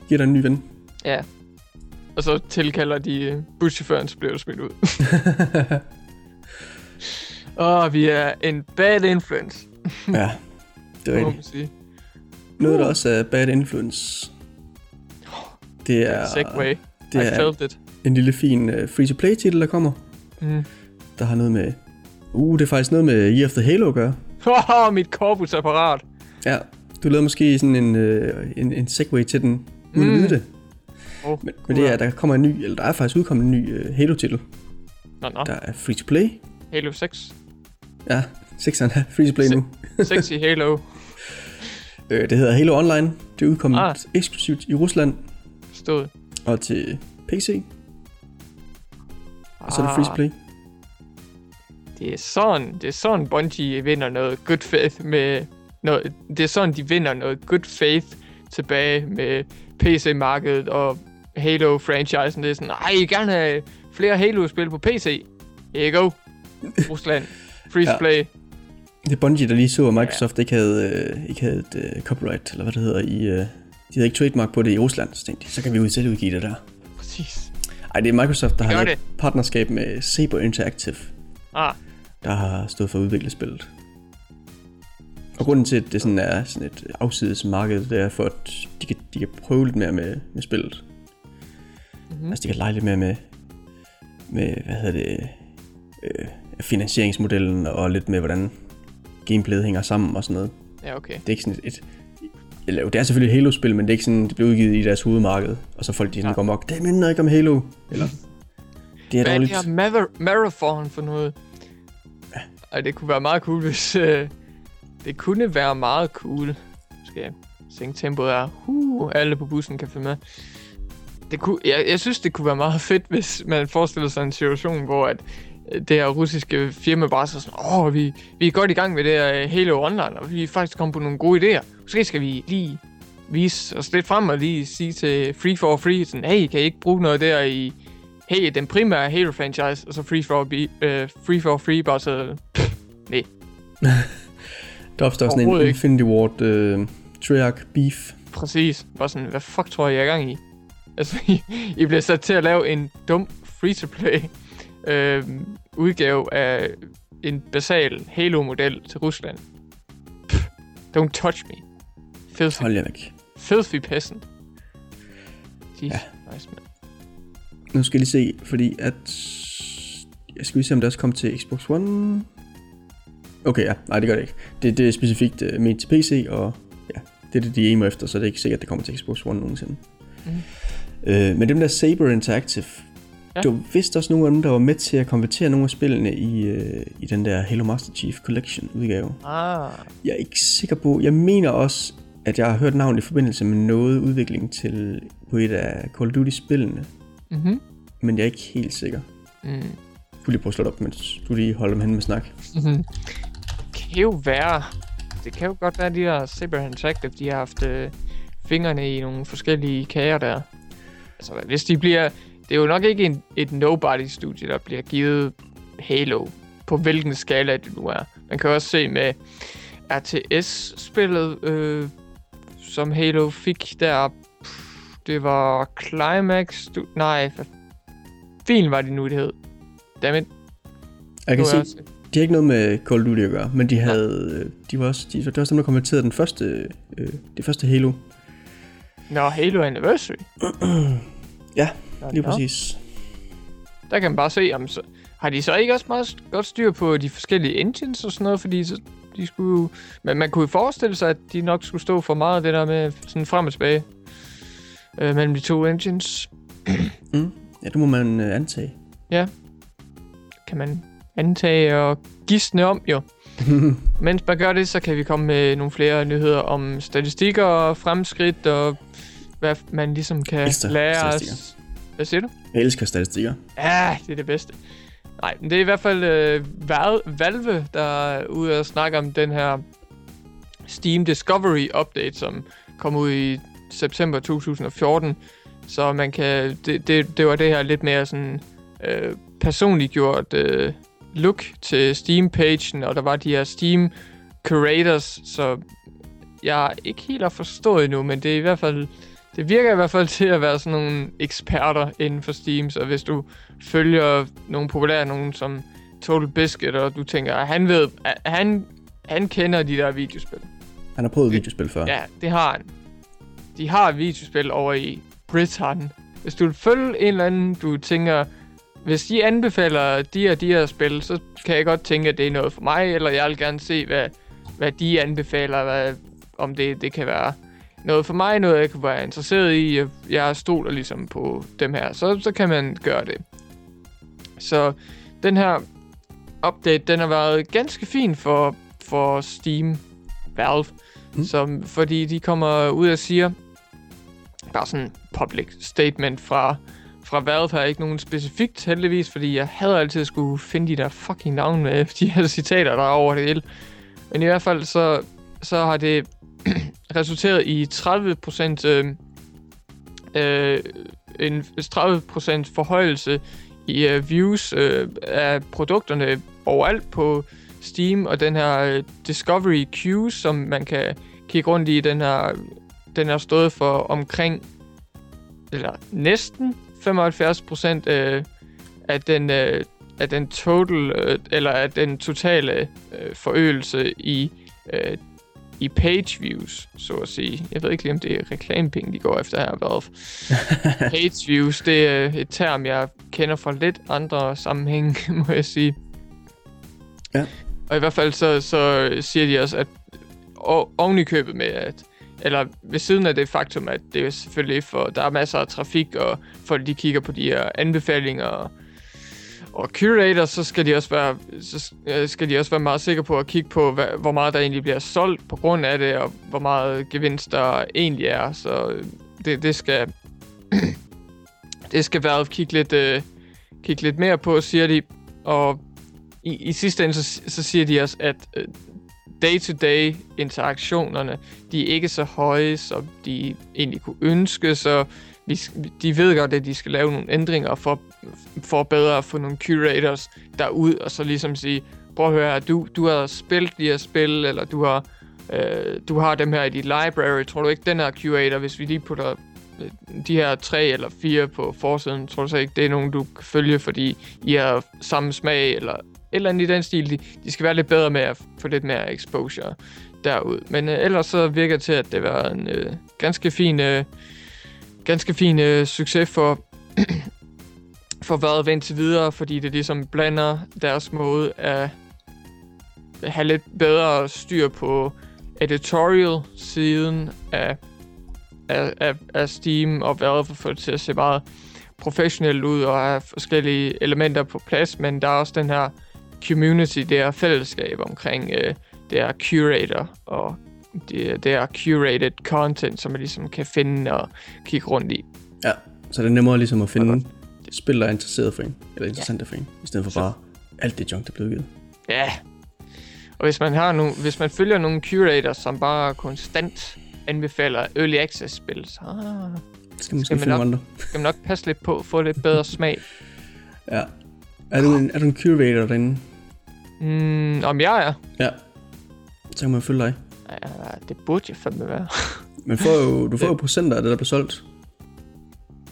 giver dig en ny ven. Ja. Og så tilkalder de øh, buschaufføren, så bliver du smidt ud. Åh, vi er en bad influence, ja, det er rigtigt. sige. Noget, der også er bad influence. Det er, Segway. det I er felt it. en lille fin uh, free-to-play titel, der kommer. Mm. Der har noget med... Uh, det er faktisk noget med Year of the Halo at gøre. Åh, mit korpus er parat. Ja, du lavede måske sådan en, uh, en, en segway til den, uden Mm. det. Oh, Men, men det er, der kommer en ny, eller der er faktisk udkommet en ny uh, Halo-titel, Nå, nå. der er free-to-play. Halo 6. Ja, 6'eren er free to play nu. Sexy Halo. Øh, det hedder Halo Online. Det er udkommet Ah. ah. eksklusivt i Rusland Stod. og til PC. Og så er det free to Ah, play. Det er sådan, det er sådan Bungie vinder noget good faith med... Noget, det er sådan, de vinder noget good faith tilbage med PC-markedet og Halo-franchisen. Det er sådan, ej, I gerne have flere Halo-spil på PC. Here you go. Rusland. Free to Ja. play. Det er Bungie, der lige så, at Microsoft ikke havde, øh, ikke havde et øh, copyright, eller hvad det hedder, i, øh, de havde ikke trademark på det i Rusland. Så tænkte de, så kan vi jo selv udgive det der. Præcis. Ej, det er Microsoft, der har lavet partnerskab med Saber Interactive, Ah, der har stået for at udvikle spillet. Og grunden til, at det sådan er sådan et afsides marked, det er for, at de kan, de kan prøve lidt mere med, med spillet. Mhm. Mm-hmm. Altså, de kan lege lidt mere med, med hvad hedder det, øh, finansieringsmodellen, og lidt med, hvordan gameplayet hænger sammen og sådan noget. ja, okay. Det er ikke sådan et, et eller, det er selvfølgelig et Halo-spil, men det er ikke sådan, det bliver udgivet i deres hovedmarked, og så folk de sådan Ja. går mok, det minder ikke om Halo, eller det er Hvad er det her Marathon for noget? Og det kunne være meget cool, hvis... Øh, det kunne være meget cool. Skal jeg sænke tempoet her. Uh, alle på bussen kan følge med. Det kunne, jeg, jeg synes, det kunne være meget fedt, hvis man forestiller sig en situation, hvor at øh, det her russiske firma bare så sådan, åh, oh, vi, vi er godt i gang med det her øh, Halo Online, og vi er faktisk kommet på nogle gode idéer. Måske skal vi lige vise os lidt frem og lige sige til Free for Free, sådan, hey, kan I ikke bruge noget der i, hey, den primære Halo-franchise, og så Free for, be, uh, free, for Free bare så... Nej, Der opstår sådan en. Infinity Ward øh, Treyarch beef. præcis. Bare sådan, hvad fuck tror jeg, jeg er i gang i? Altså, I, I bliver sat til at lave en dum free-to-play øh, udgave af en basal Halo-model til Rusland. Pff, don't touch me. Filthy, Hold jer væk. filthy peasant. Jesus ja. Christ, man. Nu skal jeg lige se, fordi at... Jeg skal lige se, om det også kom til Xbox One. Okay, ja. Nej, det gør det ikke. Det, det er specifikt uh, ment til PC, og ja, det er det, de aimer efter, så det er ikke sikkert, at det kommer til Xbox One nogensinde. Mm. Øh, men dem der Saber Interactive, Ja. ja. det var vist også nogle af dem, der var med til at konvertere nogle af spillene i, øh, i den der Halo Master Chief Collection udgave. Ah, Jeg er ikke sikker på, jeg mener også, at jeg har hørt navnet i forbindelse med noget udvikling til på et af Call of Duty spillene, mhm. men jeg er ikke helt sikker. Mm. Kunne lige prøve at slå det op, mens du lige holder dem hen med snak. Mhm. kan jo være... Det kan jo godt være, at de der Saber Interactive, de har haft øh, fingrene i nogle forskellige kager der. Altså, hvis de bliver... Det er jo nok ikke en, et nobody-studie, der bliver givet Halo, på hvilken skala det nu er. Man kan også se med RTS-spillet, øh, som Halo fik der. Det var Climax... Du- nej, hvad filen var det nu, det hed. Dammit. Jeg kan er se, jeg også- de har ikke noget med Call of Duty at gøre, men de havde, øh, de var også, de, det var også dem, der konverterede den første, øh, det første Halo. Nå, Halo Anniversary. Ja, Nå, lige præcis. Der kan man bare se, om så, har de så ikke også meget godt styr på de forskellige engines og sådan noget, fordi så, de skulle men man kunne jo forestille sig, at de nok skulle stå for meget af det der med sådan frem og tilbage øh, mellem de to engines. Ja, det må man øh, antage. Kan man antage og gisne om jo. Mens man gør det, så kan vi komme med nogle flere nyheder om statistikker og fremskridt og hvad man ligesom kan lære os. Hvad siger du? Jeg elsker statistikker. Ja, det er det bedste. Nej, men det er i hvert fald øh, Val- Valve, der er ude og snakke om den her Steam Discovery Update, som kom ud i september 2014. Så man kan... Det, det, det var det her lidt mere sådan øh, personligt gjort øh, look til Steam-pagen, og der var de her Steam Curators, så jeg ikke helt har forstået endnu, men det er i hvert fald... Det virker i hvert fald til at være sådan nogle eksperter inden for Steam, så hvis du følger nogle populære, nogen som Total Biscuit, og du tænker, at han ved, at han, han kender de der videospil. Han har prøvet videospil før. Ja, det har han. De har videospil over i Britain. Hvis du vil følge en eller anden, du tænker, hvis de anbefaler de og de her spil, så kan jeg godt tænke, at det er noget for mig, eller jeg vil gerne se, hvad, hvad de anbefaler, hvad, om det, det kan være noget for mig, noget jeg kan være interesseret i. Jeg- Jeg stoler ligesom på dem her, så, så kan man gøre det. Så den her update, den har været ganske fin for, for Steam Valve, Mm. som, fordi de kommer ud og siger, bare sådan public statement fra, fra Valve har ikke nogen specifikt heldigvis, fordi jeg havde altid skulle finde de der fucking navne med de her citater, der er over det hele. Men i hvert fald så, så har det resulteret i 30% øh, øh, en 30% forhøjelse i øh, views øh, af produkterne overalt på Steam, og den her øh, Discovery Queue, som man kan kigge rundt i, den her, den har stået for omkring, eller næsten 75% øh, af den, øh, af den total, øh, eller af den totale øh, forøgelse i øh, i page views, så at sige. Jeg ved ikke lige, om det er reklamepenge, de går efter her, Valve. page views, det er et term, jeg kender fra lidt andre sammenhæng, må jeg sige. Ja. Og i hvert fald så, så siger de også, at oven i købet med, at eller ved siden af det faktum, at det er selvfølgelig for, der er masser af trafik, og folk de kigger på de her anbefalinger og, og curator, så skal de også være, så øh, skal de også være meget sikre på at kigge på, hvad, hvor meget der egentlig bliver solgt på grund af det, og hvor meget gevinst der egentlig er. Så øh, det, det skal det skal Valve kigge lidt, øh, kigge lidt mere på, siger de. Og i, i sidste ende, så, så siger de også, at øh, day-to-day interaktionerne, de er ikke så høje, som de egentlig kunne ønske, så vi, de ved godt, at de skal lave nogle ændringer for, for bedre at få nogle curators derud, og så ligesom sige, prøv at høre du, du har spillet de her spil, eller du har, øh, du har dem her i dit library, tror du ikke, den her curator, hvis vi lige putter øh, de her tre eller fire på forsiden, tror du så ikke, det er nogen, du kan følge, fordi I har samme smag, eller eller andet i den stil. De, de skal være lidt bedre med at få lidt mere exposure derud. Men øh, ellers så virker det til, at det var en øh, ganske fin, øh, ganske fin øh, succes for, for Valve indtil videre, fordi det ligesom blander deres måde at have lidt bedre styr på editorial-siden af, af, af, af Steam og Valve for at til at se meget professionelt ud og have forskellige elementer på plads, men der er også den her community, det er fællesskab omkring øh, det er curator og det, det er curated content, som man ligesom kan finde og kigge rundt i. Ja, så det er nemmere ligesom at finde spil, der er interesseret for en, eller interessante ja. for en, i stedet for Så- bare alt det junk, der bliver givet. Ja. Og hvis man har nogle, hvis man følger nogle curators, som bare konstant anbefaler early access spil, så Det skal man Skal man nok- andre. skal man nok passe lidt på at få lidt bedre smag. Ja. Er du, en, er du en curator derinde? Mm, om jeg er? Ja. Så kan man følge dig. Ja, det burde jeg fandme være. Men får jo, du får jo procenter af det, der bliver solgt.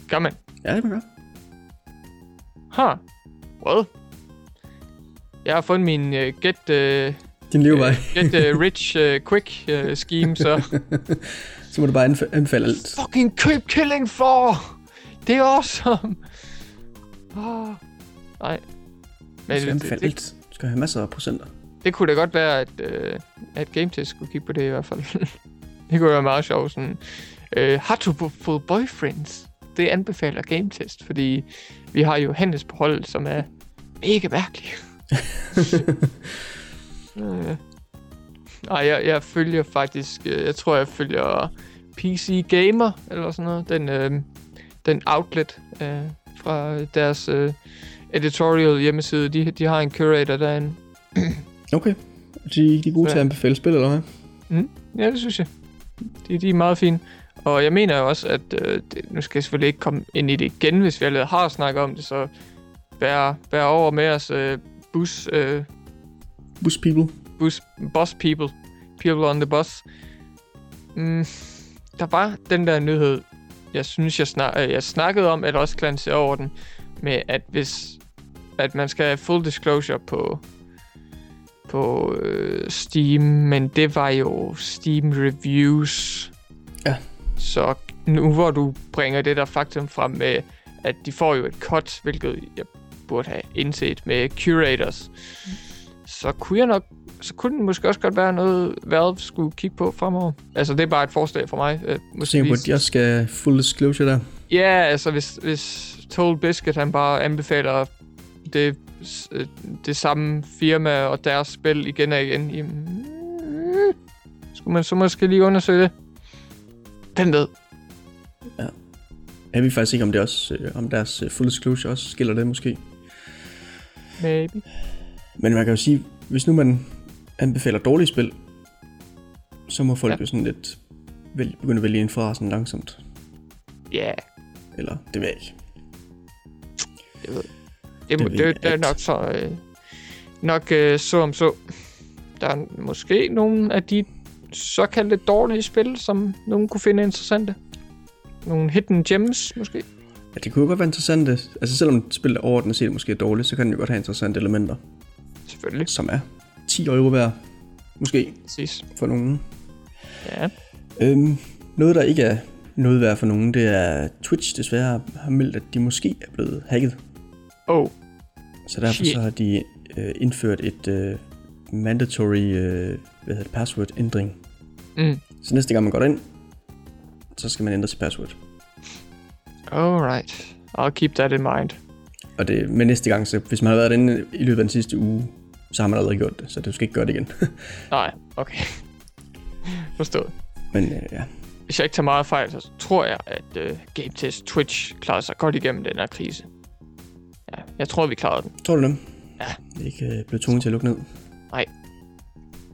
Gør man? Ja, det kan man gøre. Huh. What? Jeg har fundet min uh, get, uh, Din levevej. get uh, rich uh, quick uh, scheme, så... Så må du bare anf- anbefale alt. Fucking køb Killing Floor! Det er awesome! Oh. Nej. Men det, det. Du skal have masser af procenter. det kunne da godt være, at, uh, at Game Test skulle kigge på det i hvert fald. det kunne være meget sjovt. Sådan, uh, how to for boyfriends. Det anbefaler Game Test, fordi vi har jo Hannes på holdet, som er mega mærkelig. Øh. Nej, jeg, jeg følger faktisk, øh, jeg tror, jeg følger PC Gamer, eller sådan noget. Den, øh, den outlet øh, fra deres øh, editorial hjemmeside. De, de har en curator derinde. Okay. De, de er gode Ja. til at anbefale spil, eller hvad? Ja, det synes jeg. De, de er meget fine. Og jeg mener jo også, at øh, det, nu skal jeg selvfølgelig ikke komme ind i det igen, hvis vi allerede har snakket om det, så bær, bær over med os øh, bus, øh, Bus people. bus, boss people, people on the bus. Mm, der var den der nyhed, jeg synes, jeg, snak, øh, jeg snakkede om, eller også glansede over den, med at hvis at man skal have full disclosure på på øh, Steam, men det var jo Steam Reviews. Ja. Så nu hvor du bringer det der faktum frem med, at de får jo et cut, hvilket jeg burde have indset med curators, så kunne jeg nok så kunne det måske også godt være noget, Valve skulle kigge på fremover. Altså, det er bare et forslag for mig. Øh, måske tænker jeg på, lige- at jeg skal full disclosure der. Ja, altså hvis, hvis Total Biscuit han bare anbefaler det øh, det samme firma og deres spil igen og igen. Jamen, mm, skulle man så måske lige undersøge det? Hvem ved? Jeg ved faktisk ikke, om det også, øh, om deres øh, full disclosure også skiller det måske. Maybe. Men man kan jo sige, hvis nu man anbefaler dårlige spil, så må folk Ja. ja. jo sådan lidt begynde at vælge en fra sådan langsomt. Ja, yeah, Eller det ved jeg ikke. det ved det, må, Det det, det, det er nok så... Øh, nok øh, så om så. Der er måske nogle af de såkaldte dårlige spil, som nogen kunne finde interessante. Nogle hidden gems, måske. Ja, det kunne jo godt være interessant. Altså selvom spillet overordnet set måske er dårligt, så kan den jo godt have interessante elementer, Selvfølgelig. som er 10 euro hver. Måske Præcis. for nogen. Ja. Øhm, noget, der ikke er noget værd for nogen, det er Twitch desværre har meldt, at de måske er blevet hacket. Oh, Så derfor Shit. så har de øh, indført et øh, mandatory øh, hvad hedder det, password ændring. mm. Så næste gang man går ind, så skal man ændre sit password. Alright. I'll keep that in mind. Og det, men næste gang, så hvis man har været inde i løbet af den sidste uge, så har man allerede gjort det, så du skal ikke gøre det igen. Nej, okay. Forstået. men øh, ja, Hvis jeg ikke tager meget fejl, så tror jeg, at uh, Game Test Twitch klarer sig godt igennem den her krise. Ja, jeg tror, vi klarede den. tror du det? Ja. Det ikke øh, blevet tvunget til at lukke ned.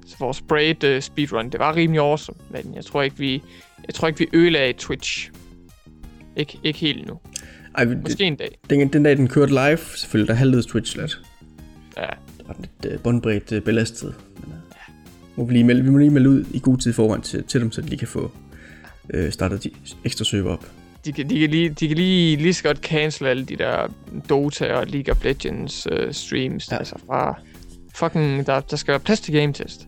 Så vores braid uh, speedrun, det var rimelig awesome, men jeg tror ikke, vi, jeg tror ikke, vi ødelagde Twitch. Ikke, ikke helt endnu. Ej, det, Måske en dag. den, den dag, den kørte live, selvfølgelig, der halvede Twitch lidt. Ja, Der var lidt øh, båndbredt øh, belastet. Men, øh, må vi, lige melde, vi må lige melde ud i god tid foran til, til dem, så de kan få øh, startet de ekstra server op. de kan, de kan, lige, de kan lige, lige så godt cancel alle de der Dota og League of Legends uh, streams. Ja. Altså fra fucking, der, der skal være plads til game test.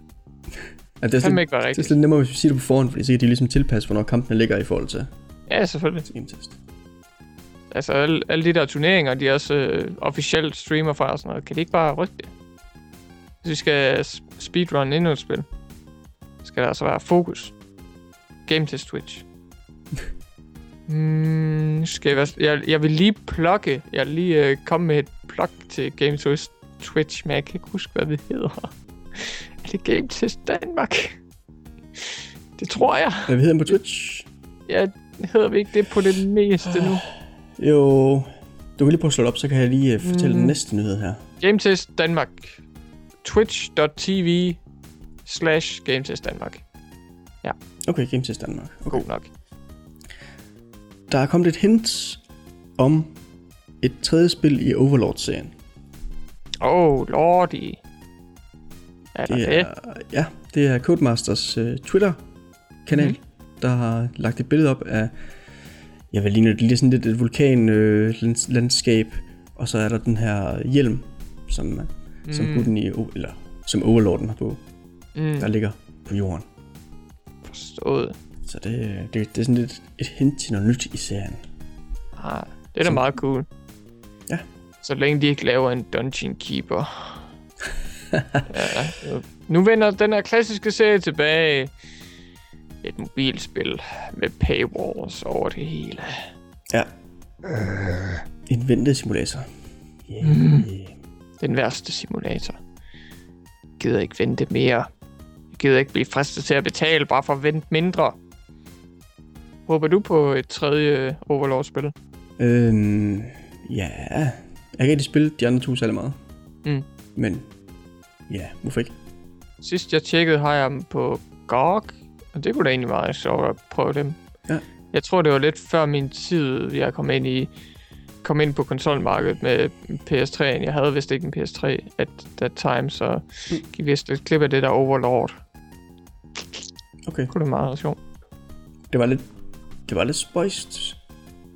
Ja, det, er lidt, ikke være det er lidt nemmere, hvis vi siger det på forhånd, fordi så kan de ligesom tilpasse, hvornår kampene ligger i forhold til, Ja, selvfølgelig. til game test. Altså, alle, alle de der turneringer, de er også øh, officielt streamer fra og sådan noget. Kan de ikke bare rykke det? Hvis vi skal speedrun endnu et spil, skal der altså være fokus. Game test Twitch. mm, skal jeg, være, jeg, jeg vil lige plukke, jeg vil lige øh, komme med et plug til Game Test Twitch, men jeg kan ikke huske, hvad det hedder. Er det Game Test Danmark? Det tror jeg. Hvad hedder den på Twitch? Jeg hedder vi ikke det på det meste nu. Jo, du kan lige prøve at slå det op, så kan jeg lige uh, fortælle Mm. den næste nyhed her. GameTest Danmark. Twitch.tv slash GameTest Danmark. Okay, Game Test Danmark. Okay. God nok. Der er kommet et hint om et tredje spil i Overlord-serien. Oh, lordy. Er Det det? er, ja, det er Codemasters uh, Twitter-kanal, mm-hmm. der har lagt et billede op af, jeg vil ligne det lige sådan lidt et vulkanlandskab, og så er der den her hjelm, som, mm. som Mm. gutten i, eller som Overlorden har på, Mm, der ligger på jorden. Forstået. Så det, det, det er sådan lidt et hint til noget nyt i serien. Ah, det er da meget cool. Ja. Så længe de ikke laver en Dungeon Keeper. ja, øh, nu vender den her klassiske serie tilbage. Et mobilspil med paywalls over det hele. Ja. En ventesimulator. Yeah. Mhm. Den værste simulator. Gider ikke vente mere. Gider ikke blive fristet til at betale bare for at vente mindre. Håber du på et tredje Overlord-spil? Øhm, ja, jeg kan ikke spille de andre to særlig meget. Mm. Men, ja, hvorfor ikke? Sidst jeg tjekkede, har jeg dem på GOG, og det kunne da egentlig meget sjovt at prøve dem. Ja. Jeg tror, det var lidt før min tid, jeg kom ind i kom ind på konsolmarkedet med PS3'en. Jeg havde vist ikke en PS3 at that time, så Mm. gik vist lidt klip af det der Overlord. Okay. Det kunne da meget sjovt. Det var lidt, det var lidt spøjst.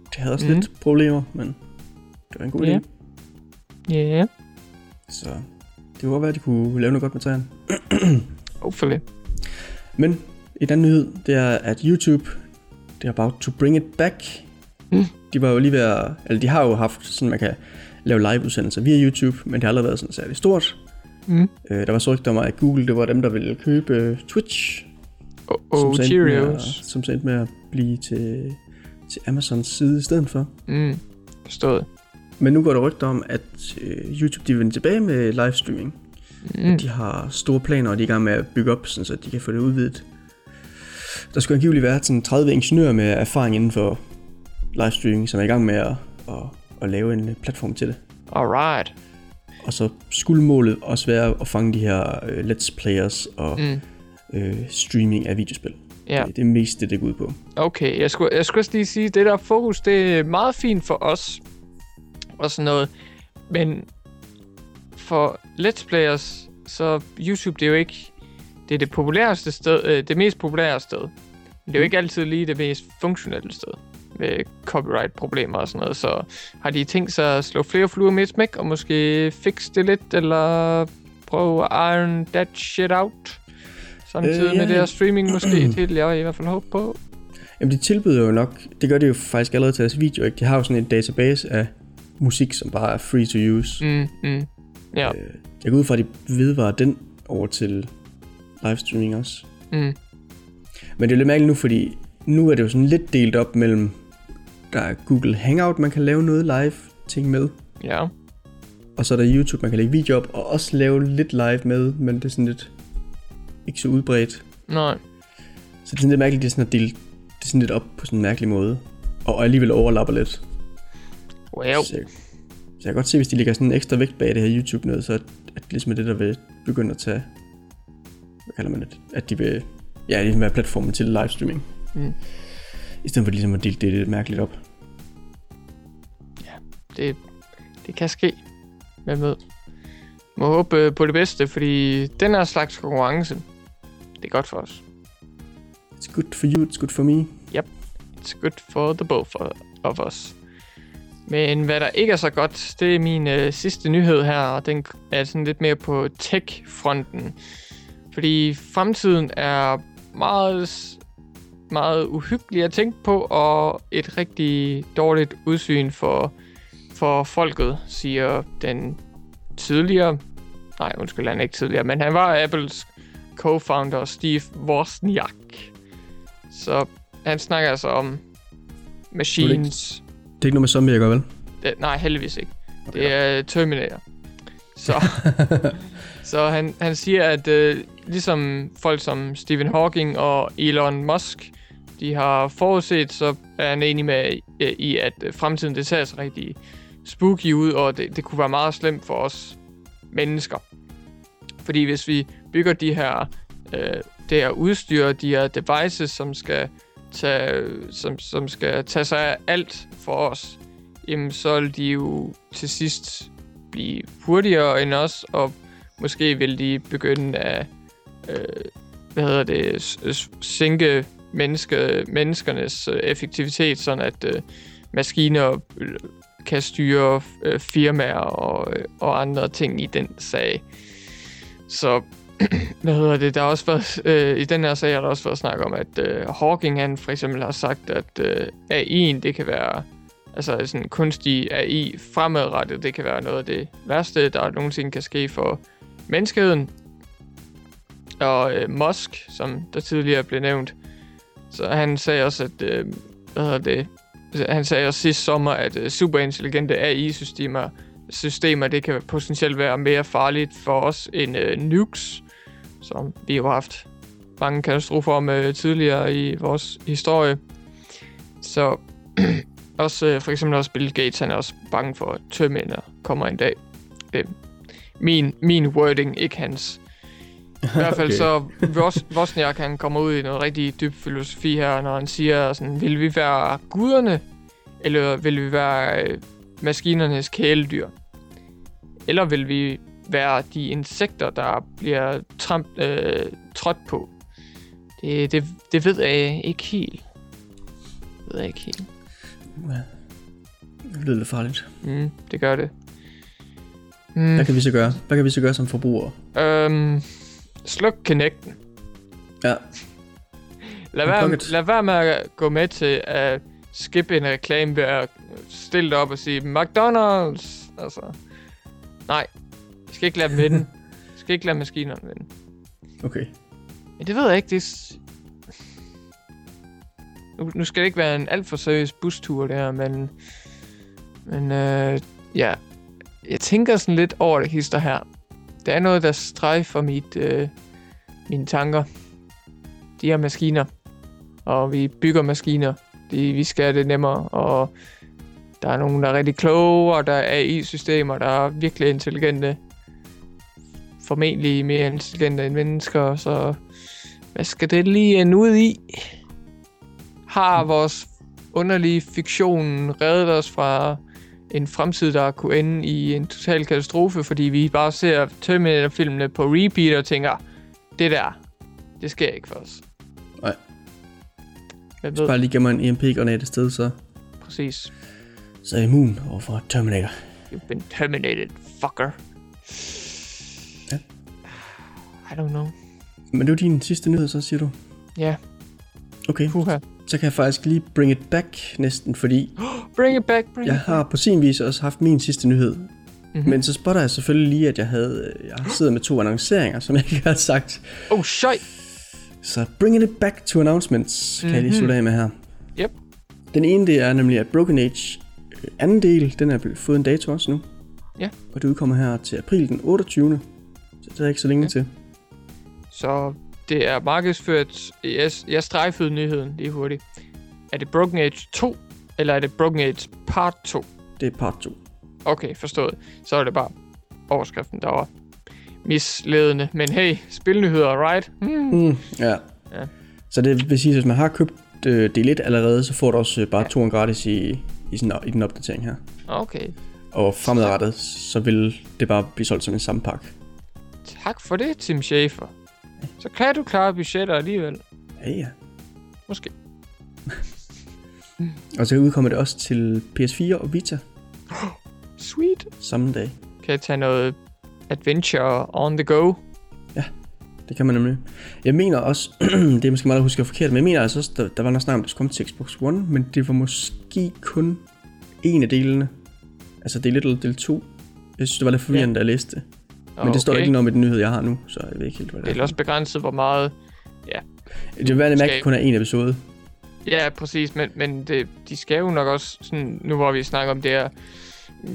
Det havde også mm. lidt problemer, men det var en god Ja. idé. Ja, yeah. Så det kunne godt være, at de kunne lave noget godt med træerne. hopefully. Men en anden nyhed, det er, at YouTube, det er about to bring it back. Mm. De var jo lige ved at, eller de har jo haft sådan, man kan lave live-udsendelser via YouTube, men det har aldrig været sådan særlig stort. Mm. Øh, der var så rygter om, at Google, det var dem, der ville købe øh, Twitch, Oh, oh så endte med at, som så endte med at blive til, til Amazons side i stedet for. Mm. Forstået. Men nu går der rygter om, at øh, YouTube de vender tilbage med livestreaming. Mm. De har store planer, og de er i gang med at bygge op, sådan, så de kan få det udvidet. Der skulle angiveligt være sådan 30 ingeniører med erfaring inden for livestreaming, som er i gang med at, at, at lave en platform til det. Alright. Og så skulle målet også være at fange de her uh, let's players og mm. uh, streaming af videospil. Ja. Det, er mest det, det går ud på. Okay, jeg skulle, jeg skulle også lige sige, det der fokus, det er meget fint for os og sådan noget. Men for let's players, så YouTube, det er jo ikke det, er det populæreste sted, øh, det mest populære sted. Men det er jo ikke altid lige det mest funktionelle sted med copyright-problemer og sådan noget. Så har de tænkt sig at slå flere fluer med et smæk, og måske fikse det lidt, eller prøve at iron that shit out? Samtidig øh, ja, med det her streaming måske, til jeg i hvert fald håbe på. Jamen de tilbyder jo nok, det gør det jo faktisk allerede til deres video, ikke? De har jo sådan en database af musik, som bare er free to use. Mm, mm. Ja. Øh, jeg går ud fra, at de vedvarer den over til livestreaming også. Mm. Men det er lidt mærkeligt nu, fordi nu er det jo sådan lidt delt op mellem, der er Google Hangout, man kan lave noget live ting med. Ja. Og så er der YouTube, man kan lægge video op og også lave lidt live med, men det er sådan lidt ikke så udbredt. Nej. Så det er sådan lidt mærkeligt, det er sådan at dele det er sådan lidt op på sådan en mærkelig måde. Og alligevel overlapper lidt. Wow. Så, så jeg kan godt se, hvis de lægger sådan en ekstra vægt bag det her YouTube noget, så at, at ligesom er det, der vil begynde at tage, hvad kalder man det, at de vil, ja, ligesom være platformen til livestreaming. Mm. I stedet for ligesom at dele det lidt mærkeligt op. Det, det kan ske. Hvem ved? Må håbe på det bedste, fordi den her slags konkurrence, det er godt for os. It's good for you, it's good for me. Yep, it's good for the both of us. Men hvad der ikke er så godt, det er min øh, sidste nyhed her, og den er sådan lidt mere på tech-fronten. Fordi fremtiden er meget, meget uhyggelig at tænke på, og et rigtig dårligt udsyn for, for folket, siger den tidligere... Nej, undskyld, han er ikke tidligere, men han var Apples co-founder Steve Wozniak. Så han snakker altså om machines det er ikke noget med zombie at gøre, vel? Det, nej, heldigvis ikke. Okay. Det er Terminator. Så, så han, han siger, at uh, ligesom folk som Stephen Hawking og Elon Musk, de har forudset, så er han enig med uh, i, at uh, fremtiden det ser så rigtig spooky ud, og det, det kunne være meget slemt for os mennesker. Fordi hvis vi bygger de her, øh, det her udstyr, de her devices, som skal tage, som, som skal tage sig af alt for os, jamen så vil de jo til sidst blive hurtigere end os, og måske vil de begynde at øh, hvad hedder det, sænke menneske, menneskernes effektivitet, sådan at øh, maskiner kan styre øh, firmaer og, øh, og andre ting i den sag. Så hvad hedder det, der har også været, øh, i den her sag har der også været snak om, at øh, Hawking han for eksempel har sagt, at øh, AI'en, det kan være, altså sådan kunstig AI fremadrettet, det kan være noget af det værste, der nogensinde kan ske for menneskeheden. Og øh, Musk, som der tidligere blev nævnt, så han sagde også, at, øh, hvad hedder det, han sagde også sidste sommer, at øh, superintelligente AI-systemer systemer, det kan potentielt være mere farligt for os end øh, nukes som vi jo har haft mange katastrofer med øh, tidligere i vores historie. Så også øh, for eksempel også Bill Gates, han er også bange for, at Terminator kommer en dag. Øh, min, min wording, ikke hans. I hvert fald okay. så Vosniak, han kommer ud i noget rigtig dyb filosofi her, når han siger sådan, vil vi være guderne, eller vil vi være øh, maskinernes kæledyr? Eller vil vi være de insekter, der bliver tramp, øh, trådt på. Det, det, det ved jeg ikke helt. Det ved jeg ikke helt. Ja. Det lyder lidt farligt. Mm, det gør det. Mm. Hvad kan vi så gøre? Hvad kan vi så gøre som forbrugere? Øhm, sluk Kinecten. Ja. Lad være, lad være med at gå med til at skippe en reklame ved at stille op og sige McDonald's. Altså, nej, vi skal ikke lade dem vinde. Vi skal ikke lade maskinerne vinde. Okay. Men det ved jeg ikke. Det er... nu, nu skal det ikke være en alt for seriøs bustur, det her, men... Men øh, Ja, jeg tænker sådan lidt over det hister her. Der er noget, der strejfer mit, øh, mine tanker. De her maskiner. Og vi bygger maskiner. De, vi skal have det nemmere. Og der er nogen, der er rigtig kloge, og der er AI-systemer, der er virkelig intelligente. Formentlig mere intelligente end mennesker, så hvad skal det lige ende ud i? Har vores underlige fiktion reddet os fra en fremtid, der kunne ende i en total katastrofe, fordi vi bare ser Terminator-filmene på repeat og tænker, det der, det sker ikke for os. Nej. Hvis ved, bare lige gemmer en EMP-granat et sted, så, præcis. så er jeg immun overfor Terminator. You've been terminated, fucker. Ja. I don't know. Men det var din sidste nyhed, så siger du? Ja, Okay, puha. så kan jeg faktisk lige bring it back næsten, fordi Bring it back, bring jeg it har på sin vis også haft min sidste nyhed. Mhm. Mm-hmm. Men så spotter jeg selvfølgelig lige, at jeg havde jeg sidder med to annonceringer, som jeg ikke har sagt. Oh, shit. Så bring it back to announcements, kan mm-hmm. jeg lige Mhm. slutte af med her. Yep. Den ene, det er nemlig, at Broken Age øh, anden del, den er blevet- fået en dato også nu. Ja. Og det udkommer her til april den 28. Så det er ikke så længe ja. til. Så det er markedsført... Jeg, jeg strejfede nyheden lige hurtigt. Er det Broken Age 2, eller er det Broken Age Part 2? Det er part 2. Okay, forstået. Så er det bare overskriften, der var misledende. Men hey, spilnyheder, right? Hmm. Mm, ja. Ja. Så det vil sige, at hvis man har købt øh, del 1 allerede, så får du også øh, bare Ja. 2 gratis i, i, sådan, i den opdatering her. Okay. Og fremadrettet, så vil det bare blive solgt som en samme pakke. Tak for det, Tim Schafer. Så kan du klare budgetter alligevel. Ja, ja. Måske. Og så udkommer det også til PS4 og Vita Sweet. samme dag. Kan jeg tage noget adventure on the go? Det kan man nemlig. Jeg mener også, det er måske meget at huske forkert, men jeg mener altså også, der, der var noget snak om, at det skulle komme til Xbox One, men det var måske kun en af delene. Altså del 1 eller del 2. Jeg synes, det var lidt forvirrende, ja. da jeg læste det. Men okay. det står ikke noget om i den nyhed, jeg har nu, så jeg ved ikke helt, hvad det Det er. er også begrænset, hvor meget... Det vil være, at det kun er en episode. Ja, præcis, men, men det, de skal jo nok også, sådan, nu hvor vi snakker om det her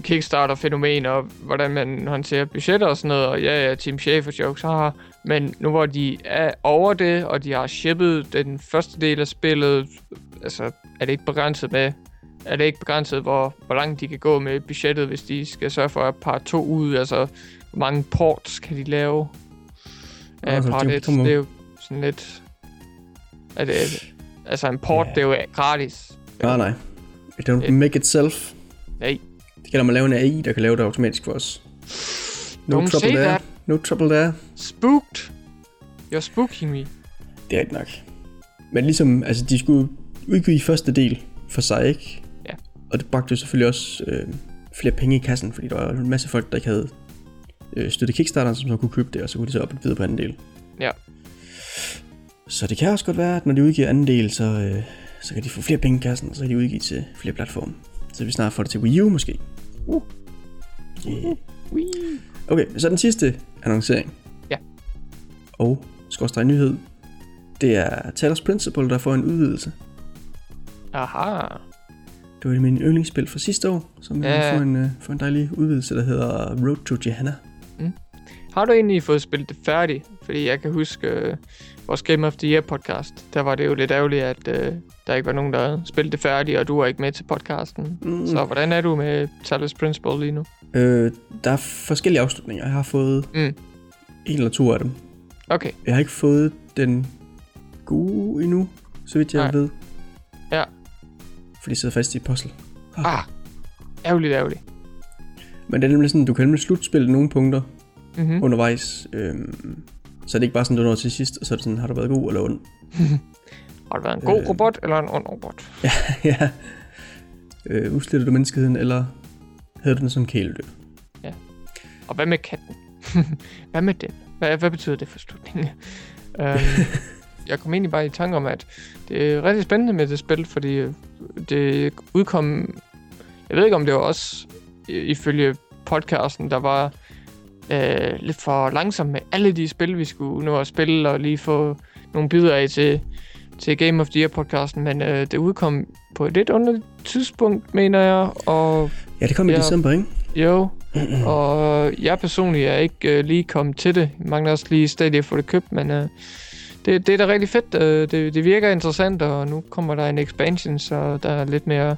Kickstarter-fænomen, og hvordan man håndterer budgetter og sådan noget, og ja, ja, Team Schafer jokes, haha, men nu hvor de er over det, og de har shippet den første del af spillet, altså, er det ikke begrænset med, er det ikke begrænset, hvor, hvor langt de kan gå med budgettet, hvis de skal sørge for at part 2 ud, altså, hvor mange ports kan de lave? Af Altså, part de 1, kommer- det er jo sådan lidt, er det, altså en port, Ja. det er jo gratis. Nej, nej. It don't Øh. make itself. Nej. Det kan man lave en AI, der kan lave det automatisk for os. No Don't trouble there. that. No trouble there. Spooked. You're spooking me. Det er ikke nok. Men ligesom, altså de skulle udgive første del for sig, ikke? Ja. Og det bragte jo selvfølgelig også øh, flere penge i kassen, fordi der var en masse folk, der ikke havde øh, støttet Kickstarter, som så kunne købe det, og så kunne de så op videre på anden del. Ja. Så det kan også godt være, at når de udgiver anden del, så, øh, så kan de få flere penge i kassen, og så kan de udgive til flere platforme. Så vi snart får det til Wii U måske. Uh. Yeah. Wee. Okay, så den sidste annoncering. Ja. Og skorstræk nyhed. Det er Talos Principle, der får en udvidelse. Aha. Det var min yndlingsspil fra sidste år, som Ja. får, en, uh, får en dejlig udvidelse, der hedder Road to Johanna. Har du egentlig fået spillet det færdigt? Fordi jeg kan huske øh, vores Game of the Year podcast. Der var det jo lidt ærgerligt, at øh, der ikke var nogen, der havde spillet det færdigt, og du var ikke med til podcasten. Mm. Så hvordan er du med Talos Principle lige nu? Øh, der er forskellige afslutninger. Jeg har fået Mm. en eller to af dem. Okay. Jeg har ikke fået den gode endnu, så vidt jeg Nej. ved. Ja. Fordi jeg sidder fast i et puzzle. Ah. Ærgerligt, ærgerligt. Men det er nemlig sådan, du kan nemlig slutspille nogle punkter Mm-hmm. undervejs. Øhm, så er det ikke bare sådan, du når til sidst, og så er det sådan, har du været god eller ond? Har du været en god Øh. robot eller en ond robot? ja. Øh, udsletter du menneskeheden, eller havde du den som kæledyr? Og hvad med katten? hvad med den? Hvad, hvad betyder det for slutningen? um, jeg kom egentlig bare i tanke om, at det er rigtig spændende med det spil, fordi øh, det udkom... Jeg ved ikke, om det var også ifølge podcasten, der var øh, lidt for langsomt med alle de spil, vi skulle nå at spille, og lige få nogle bidder af til, til Game of the Year podcasten, men øh, det udkom på et lidt underligt tidspunkt, mener jeg, og Ja, det kom i december, ikke? Jo, og jeg personligt er ikke uh, lige kommet til det. Jeg mangler også lige stadig at få det købt, men uh, det, det er da rigtig fedt. Uh, det, det virker interessant, og nu kommer der en expansion, så der er lidt mere,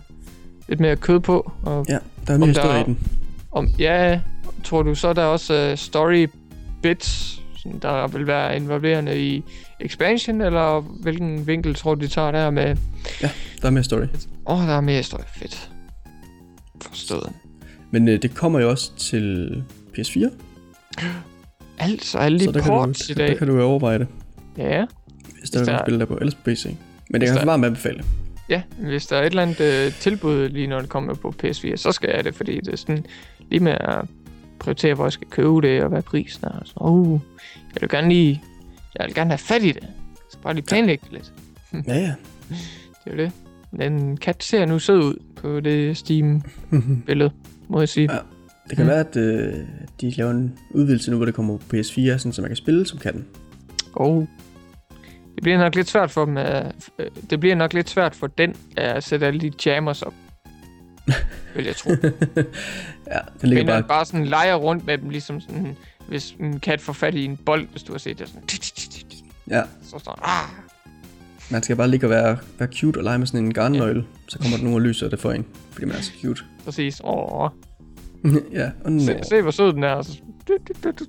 lidt mere kød på. Og Ja, der er mere historie i den. om, ja, tror du så, der er også uh, story bits, der vil være involverende i expansion, eller hvilken vinkel tror du, de tager der med... Der er mere story. Åh, oh, der er mere historie. Fedt. Forstået. Men øh, det kommer jo også til PS4, Altså, alle så de der kan, du, ports i der dag. kan du jo overveje det, Ja, hvis der er der- nogle spil der på, ellers på PC. Men det Hvis kan der- jeg varmt anbefale. ja, hvis der er et eller andet øh, tilbud lige når det kommer på PS4, så skal jeg det, fordi det er sådan lige med at prioritere, hvor jeg skal købe det, og hvad prisen er. og Så, uh, jeg vil gerne lige, jeg vil gerne have fat i det. Så bare lige planlægge det lidt. Ja, ja. Det er jo det. Den kat ser nu sød ud på det Steam-billede, må jeg sige. Ja. Det kan Mm. være, at øh, de laver en udvidelse nu, hvor det kommer på PS4, sådan, så man kan spille som katten. Oh. Det bliver nok lidt svært for dem at, øh, Det bliver nok lidt svært for den at sætte alle de jammers op. vil jeg tro. Ja, den ligger Men bare... bare... sådan leger rundt med dem, ligesom sådan, hvis en kat får fat i en bold, hvis du har set det sådan, Ja, så står ah, man skal bare ligge og være, være cute og lege med sådan en garnnøgle. Så kommer der nogen og lyser det for en, fordi man er så cute. præcis. Åh, ja, og nu se, se, hvor sød den er. Så,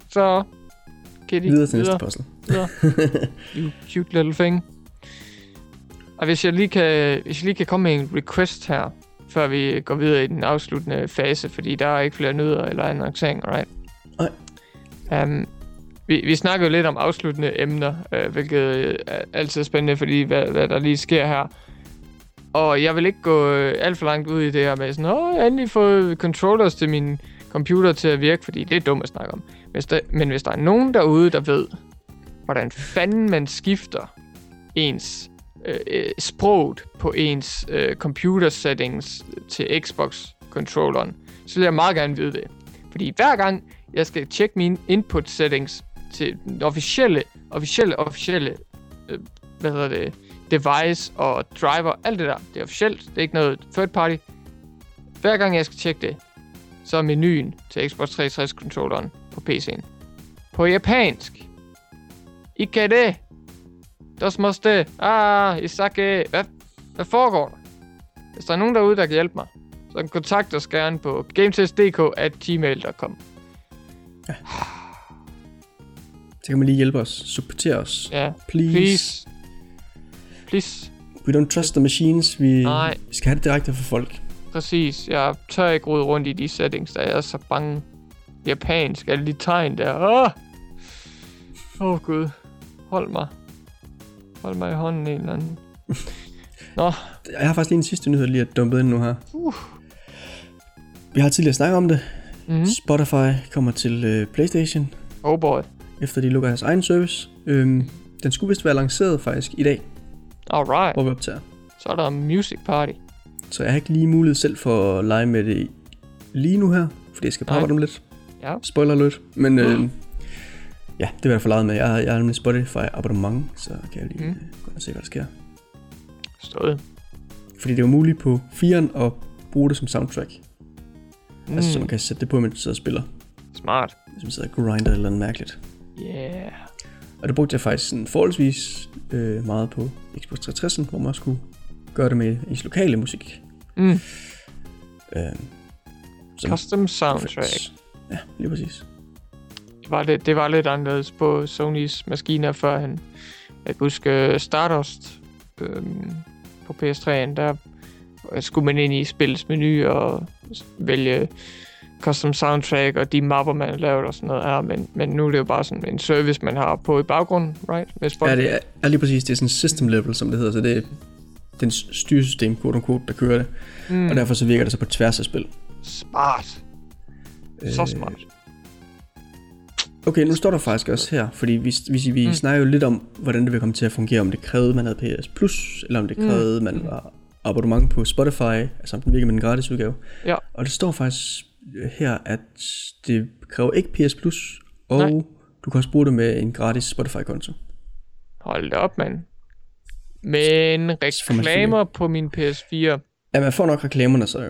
så Kitty, videre til næste puzzle. videre. You cute little thing. Og hvis jeg lige kan, hvis jeg lige kan komme med en request her, før vi går videre i den afsluttende fase, fordi der er ikke flere nyheder eller annoncering, right? Nej. Um, vi, vi snakker jo lidt om afsluttende emner, øh, hvilket øh, er altid spændende, fordi hvad, hvad der lige sker her. Og jeg vil ikke gå øh, alt for langt ud i det her med sådan, åh, jeg endelig fået controllers til min computer til at virke, fordi det er dumt at snakke om. Hvis der, men hvis der er nogen derude, der ved, hvordan fanden man skifter ens Øh, øh, sproget på ens øh, computer settings til Xbox-controlleren, så vil jeg meget gerne vide det. Fordi hver gang jeg skal tjekke mine input settings til den officielle, officielle, officielle, øh, hvad hedder det, device og driver, alt det der, det er officielt, det er ikke noget third party. Hver gang jeg skal tjekke det, så er menuen til Xbox 360-controlleren på PC'en. På japansk. Ikke det. Dos måste. Ah, Isake. Hvad, hvad foregår der? Hvis der er nogen derude, der kan hjælpe mig, så kontakt os gerne på gametest.dk at gmail.com. Så kan man lige hjælpe os, supportere os. Ja, Please. please. Please. We don't trust the machines, vi, Nej. vi skal have det direkte fra folk. Præcis. Jeg tør ikke rode rundt i de settings, der jeg er så bange. Japansk, alle de tegn der. Åh, oh! oh, gud. Hold mig. Hold mig i hånden en eller anden. Nå, Jeg har faktisk lige en sidste nyhed lige at dumpe ind nu her. Uh. Vi har tidligere snakket om det. mm. Spotify kommer til øh, Playstation, oh boy. efter de lukker deres egen service. Øhm, den skulle vist være lanceret faktisk i dag, Alright. hvor vi optager. Så er der music party. Så jeg har ikke lige mulighed selv for at lege med det lige nu her, fordi jeg skal på arbejde om lidt. Ja. Spoiler alert. Men øh, ja, det vil jeg forlade med. Jeg har, jeg har nemlig Spotify abonnement, så kan jeg lige Mm. mm. gå og se, hvad der sker. Stået. Fordi det er jo muligt på 4'eren at bruge det som soundtrack. Mm. Altså, så man kan sætte det på, mens du sidder og spiller. Smart. Hvis man sidder og grinder eller noget mærkeligt. Yeah. Og det brugte jeg faktisk sådan forholdsvis øh, meget på Xbox 360, hvor man også kunne gøre det med ens lokale musik. Mm. Øh, Custom soundtrack. Ja, lige præcis. Det var, lidt, det var lidt anderledes på Sonys maskiner førhen. Jeg kan huske øh, Stardust øhm, på PS3'en, der skulle man ind i spillets menu og vælge custom soundtrack og de mapper, man har lavet og sådan noget her, men, men nu er det jo bare sådan en service, man har på i baggrunden, right? Med Spotify. Ja, det er, er lige præcis. Det er sådan system level, som det hedder. Så det er den styresystem, quote unquote, der kører det. Mm. Og derfor så virker det så på tværs af spil. smart. Så Øh, smart. Okay, nu står der faktisk også her, fordi vi, vi, vi Mm. mm. snakker jo lidt om, hvordan det vil komme til at fungere, om det krævede, man havde PS Plus, eller om det Mm. krævede, man var abonnement på Spotify, altså om den virker med en gratis udgave. Ja. Og det står faktisk øh, her, at det kræver ikke PS Plus, og Nej. Du kan også bruge det med en gratis Spotify-konto. Hold da op, mand. Men reklamer på min PS4. Ja, man får nok reklamerne så jo.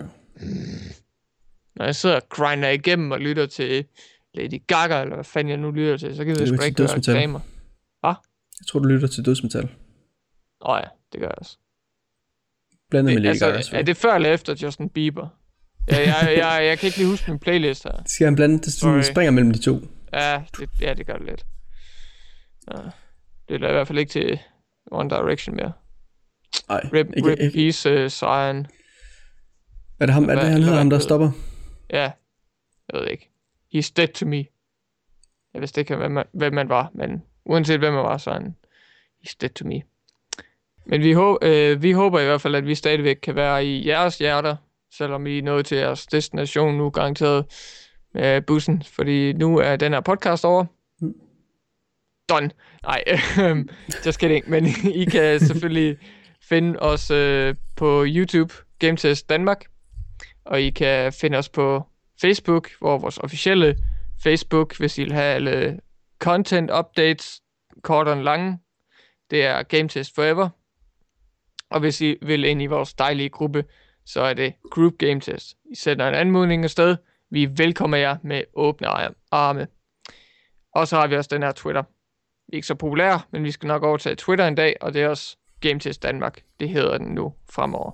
når jeg sidder og grinder igennem og lytter til Lady Gaga, eller hvad fanden jeg nu lytter til, så gider jeg sgu ikke dødsmetal. reklamer. Jeg tror, du lytter til dødsmetal. Nå ja, det gør jeg også. Blandet med Det, Lady Gaga. altså, er det før eller efter Justin Bieber? Jeg, jeg, jeg, jeg kan ikke lige huske min playlist her. Skal han blande? Det sådan, Sorry. springer mellem de to. Ja, det, ja, det gør det lidt. Ja, det er i hvert fald ikke til One Direction mere. Nej, Rip, ikke, rip ikke. Peace, uh, Zion. Er det ham, er det Hvad- han hedder hvad ham, der stopper? Ja, jeg ved ikke. He's dead to me. Jeg vidste ikke, hvem man, hvem man var, men uanset hvem man var, så er han he's dead to me. Men vi, hå- øh, vi håber i hvert fald, at vi stadigvæk kan være i jeres hjerter, selvom I er nået til jeres destination nu garanteret med bussen, fordi nu er den her podcast over. Mm. Done. Nej, øhm, just kidding. Men I kan selvfølgelig finde os øh, på YouTube, GameTest Danmark, og I kan finde os på Facebook, hvor vores officielle Facebook, hvis I vil have alle content updates, kort og lange, det er GameTest Forever. Og hvis I vil ind i vores dejlige gruppe, så er det Group Game Test. I sender en anmodning afsted. Vi velkommer jer med åbne arme. Og så har vi også den her Twitter. Vi er ikke så populære, men vi skal nok overtage Twitter en dag, og det er også Game Test Danmark. Det hedder den nu fremover.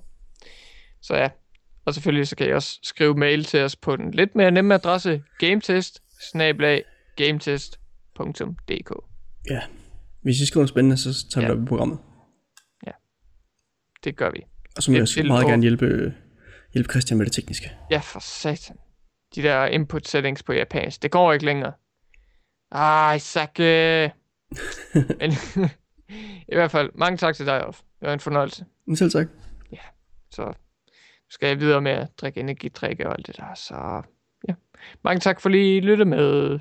Så ja, og selvfølgelig så kan I også skrive mail til os på den lidt mere nemme adresse, gametest gametest.dk. Ja. Hvis I skriver noget spændende, så tager vi Ja. det op i programmet. Det gør vi. Og så vil jeg meget og- gerne hjælpe, hjælpe Christian med det tekniske. Ja, for satan. De der input settings på japansk, det går ikke længere. Ej, Sakke. Men i hvert fald, mange tak til dig, Off. Det var en fornøjelse. Selv tak. Så nu skal jeg videre med at drikke energidrikke og alt det der. Så ja, mange tak for lige at lytte med.